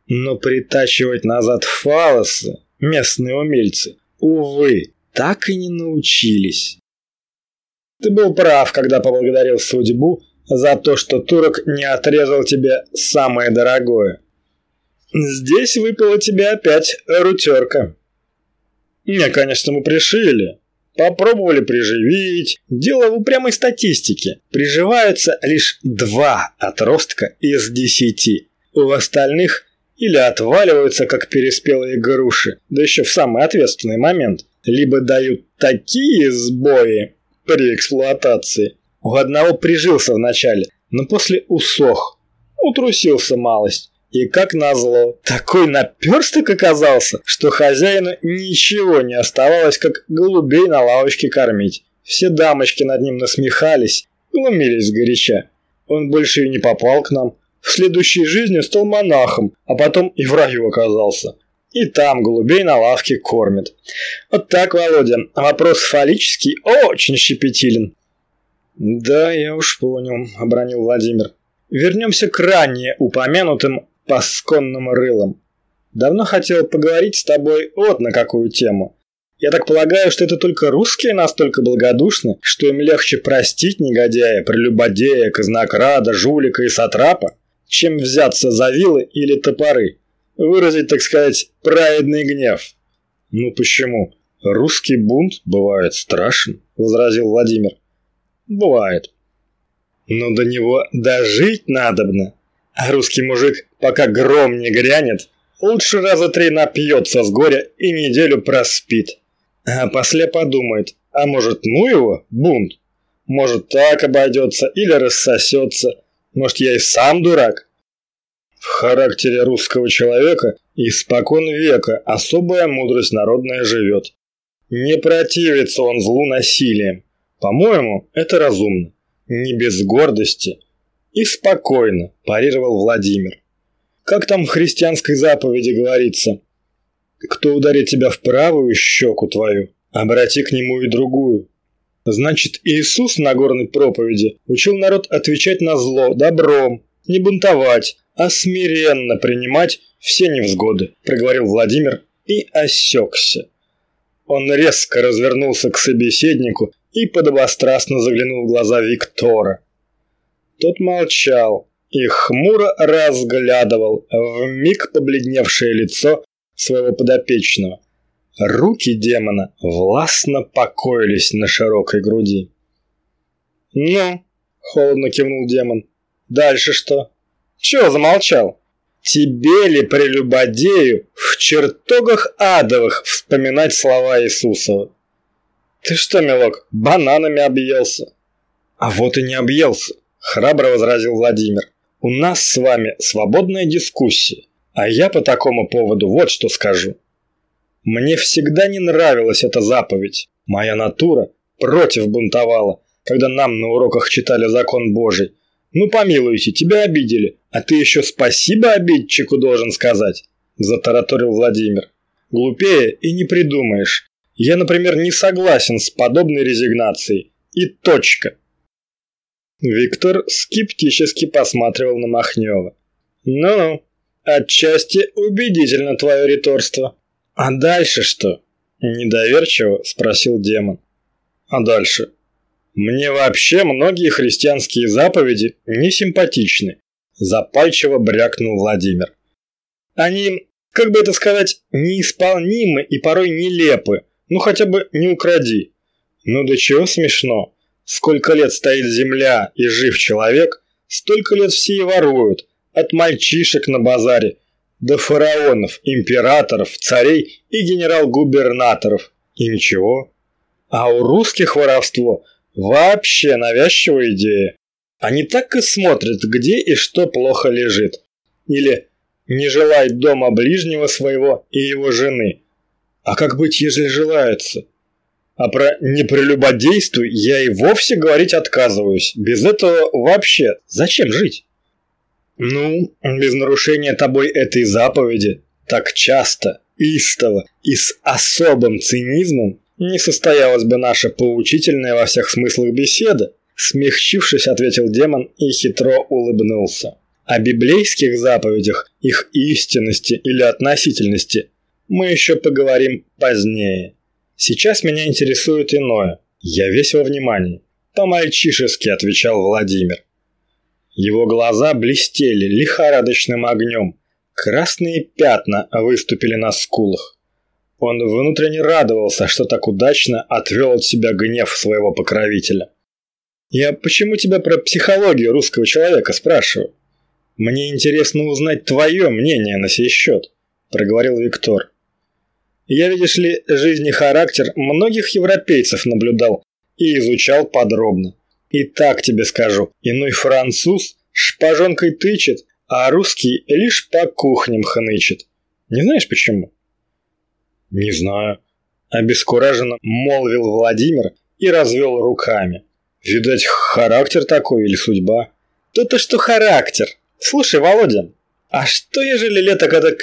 Но притачивать назад фалосы местные умельцы, увы, так и не научились. Ты был прав, когда поблагодарил судьбу за то, что турок не отрезал тебе самое дорогое. Здесь выпала тебе опять рутерка. Не, конечно, мы пришили. Попробовали приживить. Дело в упрямой статистике. Приживаются лишь два отростка из десяти. У остальных или отваливаются, как переспелые груши, да еще в самый ответственный момент, либо дают такие сбои при эксплуатации. У одного прижился вначале, но после усох, утрусился малость. И как назло, такой наперсток оказался, что хозяину ничего не оставалось, как голубей на лавочке кормить. Все дамочки над ним насмехались, глумились сгоряча. Он больше и не попал к нам. В следующей жизни стал монахом, а потом и в раю оказался. И там голубей на лавке кормят. Вот так, Володя, вопрос фаллический очень щепетилен. «Да, я уж понял», — обронил Владимир. «Вернемся к ранее упомянутым пасконным рылам. Давно хотел поговорить с тобой вот на какую тему. Я так полагаю, что это только русские настолько благодушны, что им легче простить негодяя, прелюбодея, казнокрада, жулика и сатрапа, чем взяться за вилы или топоры, выразить, так сказать, праведный гнев. Ну почему? Русский бунт бывает страшен, возразил Владимир. Бывает. Но до него дожить надобно. А русский мужик, пока гром не грянет, лучше раза три напьется с горя и неделю проспит. А после подумает, а может ну его, бунт? Может так обойдется или рассосется. Может я и сам дурак? В характере русского человека испокон века особая мудрость народная живет. Не противится он злу насилием. По-моему, это разумно. Не без гордости – и спокойно, парировал Владимир. Как там в христианской заповеди говорится? Кто ударит тебя в правую щеку твою, обрати к нему и другую. Значит, Иисус на горной проповеди учил народ отвечать на зло добром, не бунтовать, а смиренно принимать все невзгоды, проговорил Владимир и осекся. Он резко развернулся к собеседнику и подобострастно заглянул в глаза Виктора. Тот молчал и хмуро разглядывал в миг побледневшее лицо своего подопечного. Руки демона властно покоились на широкой груди. «Ну?» – холодно кивнул демон. «Дальше что?» «Чего замолчал?» «Тебе ли, прелюбодею, в чертогах адовых вспоминать слова Иисусова?» «Ты что, милок, бананами объелся?» «А вот и не объелся храбро возразил Владимир. У нас с вами свободная дискуссия, а я по такому поводу вот что скажу. Мне всегда не нравилась эта заповедь. Моя натура против бунтовала, когда нам на уроках читали закон Божий. Ну помилуйте, тебя обидели, а ты еще спасибо обидчику должен сказать, затараторил Владимир. Глупее и не придумаешь. Я, например, не согласен с подобной резигнацией. И точка. Виктор скептически посматривал на Махнева. «Ну-ну, отчасти убедительно твое риторство. А дальше что?» Недоверчиво спросил демон. «А дальше?» «Мне вообще многие христианские заповеди не симпатичны», запальчиво брякнул Владимир. «Они, как бы это сказать, неисполнимы и порой нелепы. Ну хотя бы не укради. Ну до чего смешно. Сколько лет стоит земля и жив человек, столько лет все и воруют, от мальчишек на базаре до фараонов, императоров, царей и генерал-губернаторов. И ничего. А у русских воровство вообще навязчивая идея. Они так и смотрят, где и что плохо лежит. Или не желает дома ближнего своего и его жены. А как быть, ежели желается? А про непрелюбодействуй я и вовсе говорить отказываюсь. Без этого вообще зачем жить? Ну, без нарушения тобой этой заповеди так часто, истово и с особым цинизмом не состоялась бы наша поучительная во всех смыслах беседа. Смягчившись, ответил демон и хитро улыбнулся. О библейских заповедях, их истинности или относительности мы еще поговорим позднее. Сейчас меня интересует иное. Я весь во внимании. По-мальчишески отвечал Владимир. Его глаза блестели лихорадочным огнем. Красные пятна выступили на скулах. Он внутренне радовался, что так удачно отвел от себя гнев своего покровителя. «Я почему тебя про психологию русского человека спрашиваю? Мне интересно узнать твое мнение на сей счет», – проговорил Виктор. «Я, видишь ли, жизнь и характер многих европейцев наблюдал и изучал подробно. И так тебе скажу, иной француз шпажонкой тычет, а русский лишь по кухням хнычет. Не знаешь почему? Не знаю. Обескураженно молвил Владимир и развел руками. Видать, характер такой или судьба? То-то что характер. Слушай, Володя, а что ежели лето так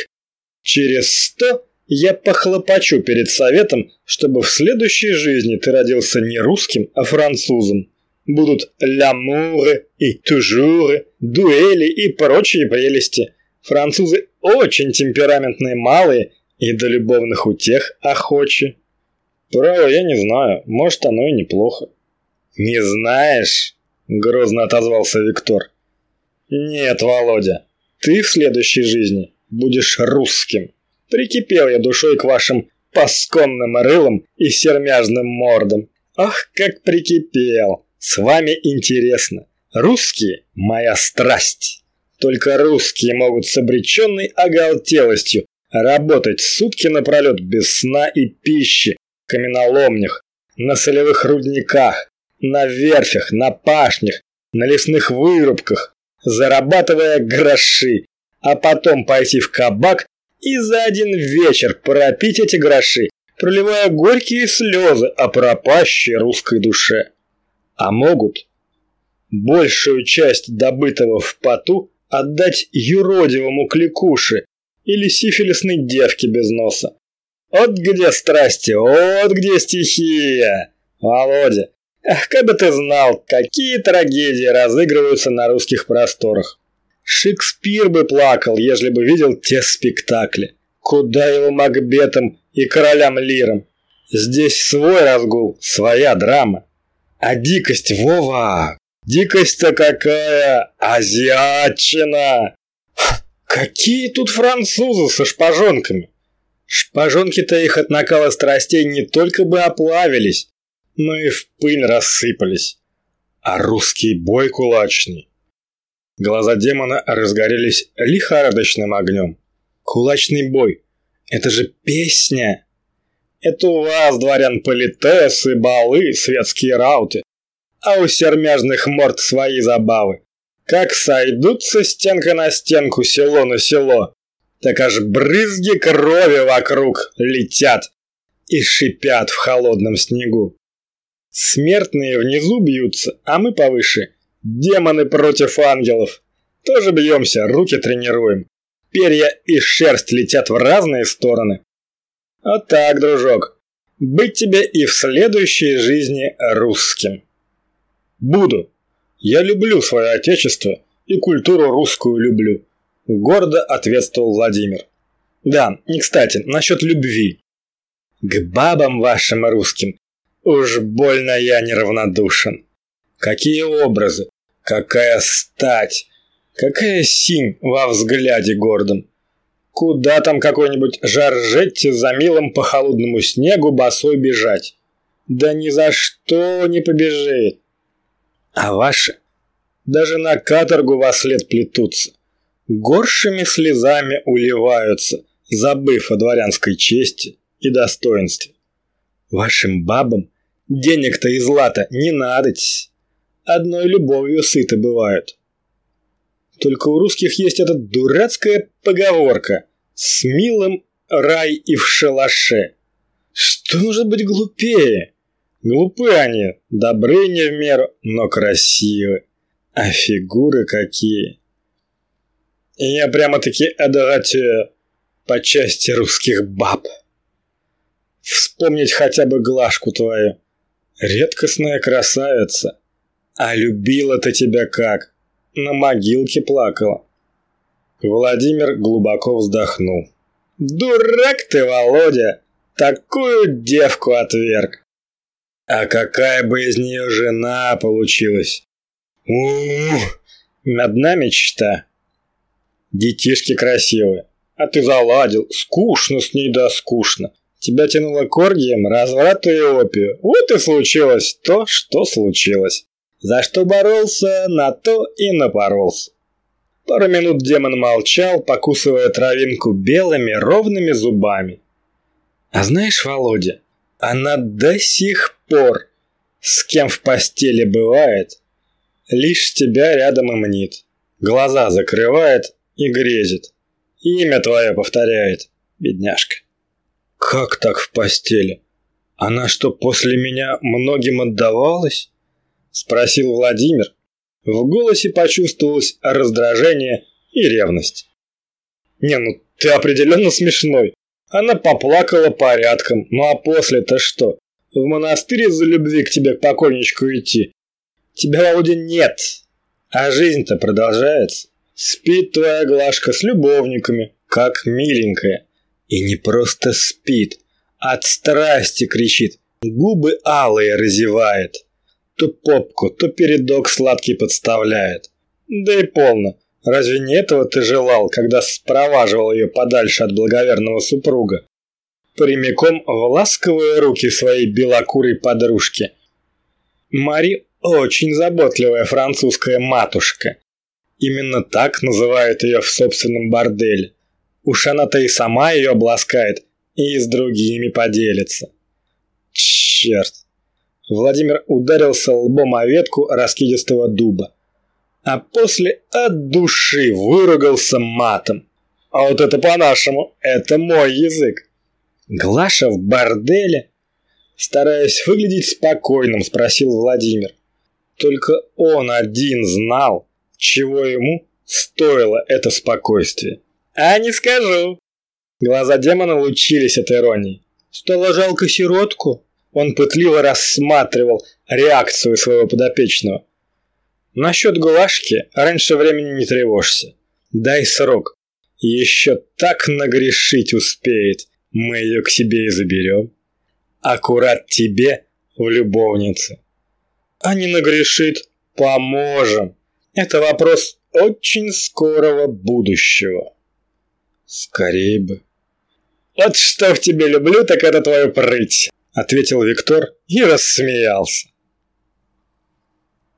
через сто я похлопочу перед советом, чтобы в следующей жизни ты родился не русским, а французом? будут лямуры и тужуры, дуэли и прочие прелести. Французы очень темпераментные малые и до любовных утех охочи. Право, я не знаю, может оно и неплохо. Не знаешь? Грозно отозвался Виктор. Нет, Володя, ты в следующей жизни будешь русским. Прикипел я душой к вашим пасконным рылам и сермяжным мордам. Ах, как прикипел! С вами интересно. Русские – моя страсть. Только русские могут с обреченной оголтелостью работать сутки напролет без сна и пищи в каменоломнях, на солевых рудниках, на верфях, на пашнях, на лесных вырубках, зарабатывая гроши, а потом пойти в кабак и за один вечер пропить эти гроши, проливая горькие слезы о пропащей русской душе а могут большую часть добытого в поту отдать юродивому кликуше или сифилисной девке без носа. Вот где страсти, вот где стихия. Володя, ах, как бы ты знал, какие трагедии разыгрываются на русских просторах. Шекспир бы плакал, ежели бы видел те спектакли. Куда его Макбетом и королям Лиром? Здесь свой разгул, своя драма. А дикость, Вова! Дикость-то какая! Азиатчина! Какие тут французы со шпажонками! Шпажонки-то их от накала страстей не только бы оплавились, но и в пыль рассыпались. А русский бой кулачный. Глаза демона разгорелись лихорадочным огнем. Кулачный бой. Это же песня. Это у вас, дворян, политесы, балы, светские рауты. А у сермяжных морд свои забавы. Как сойдутся стенка на стенку, село на село, так аж брызги крови вокруг летят и шипят в холодном снегу. Смертные внизу бьются, а мы повыше. Демоны против ангелов. Тоже бьемся, руки тренируем. Перья и шерсть летят в разные стороны. Вот так, дружок. Быть тебе и в следующей жизни русским. Буду. Я люблю свое отечество и культуру русскую люблю. Гордо ответствовал Владимир. Да, и кстати, насчет любви. К бабам вашим русским уж больно я неравнодушен. Какие образы, какая стать, какая синь во взгляде гордом. Куда там какой-нибудь Жаржетти за милым по холодному снегу босой бежать? Да ни за что не побежит. А ваши даже на каторгу во след плетутся. Горшими слезами уливаются, забыв о дворянской чести и достоинстве. Вашим бабам денег-то и злата не надоть. Одной любовью сыты бывают. Только у русских есть эта дурацкая поговорка «С милым рай и в шалаше». Что может быть глупее? Глупы они, добры не в меру, но красивы. А фигуры какие! И я прямо-таки адоратю по части русских баб. Вспомнить хотя бы Глашку твою. Редкостная красавица. А любила-то тебя как? На могилке плакала. Владимир глубоко вздохнул. «Дурак ты, Володя! Такую девку отверг! А какая бы из нее жена получилась! Ух, одна мечта! Детишки красивые, а ты заладил, скучно с ней да скучно. Тебя тянуло к оргиям, разврату и опию. Вот и случилось то, что случилось. За что боролся, на то и напоролся. Пару минут демон молчал, покусывая травинку белыми ровными зубами. А знаешь, Володя, она до сих пор с кем в постели бывает, лишь тебя рядом и мнит. Глаза закрывает и грезит. Имя твое повторяет, бедняжка. Как так в постели? Она что, после меня многим отдавалась? Спросил Владимир. В голосе почувствовалось раздражение и ревность. Не, ну ты определенно смешной. Она поплакала порядком, ну а после-то что? В монастырь из-за любви к тебе покойничку идти? Тебя, Володя, нет. А жизнь-то продолжается. Спит твоя Глашка с любовниками, как миленькая. И не просто спит, от страсти кричит, губы алые разевает. То попку, то передок сладкий подставляет. Да и полно. Разве не этого ты желал, когда спроваживал ее подальше от благоверного супруга? Прямиком в ласковые руки своей белокурой подружки. Мари очень заботливая французская матушка. Именно так называют ее в собственном борделе. Уж она-то и сама ее обласкает, и с другими поделится. Черт. Владимир ударился лбом о ветку раскидистого дуба. А после от души выругался матом. А вот это по-нашему, это мой язык. Глаша в борделе? Стараясь выглядеть спокойным, спросил Владимир. Только он один знал, чего ему стоило это спокойствие. «А не скажу!» Глаза демона лучились от иронии. «Стало жалко сиротку?» Он пытливо рассматривал реакцию своего подопечного. «Насчет гулашки раньше времени не тревожься. Дай срок. Еще так нагрешить успеет. Мы ее к себе и заберем. Аккурат тебе в любовнице. А не нагрешит, поможем. Это вопрос очень скорого будущего. Скорее бы. Вот что в тебе люблю, так это твою прыть, ответил Виктор и рассмеялся.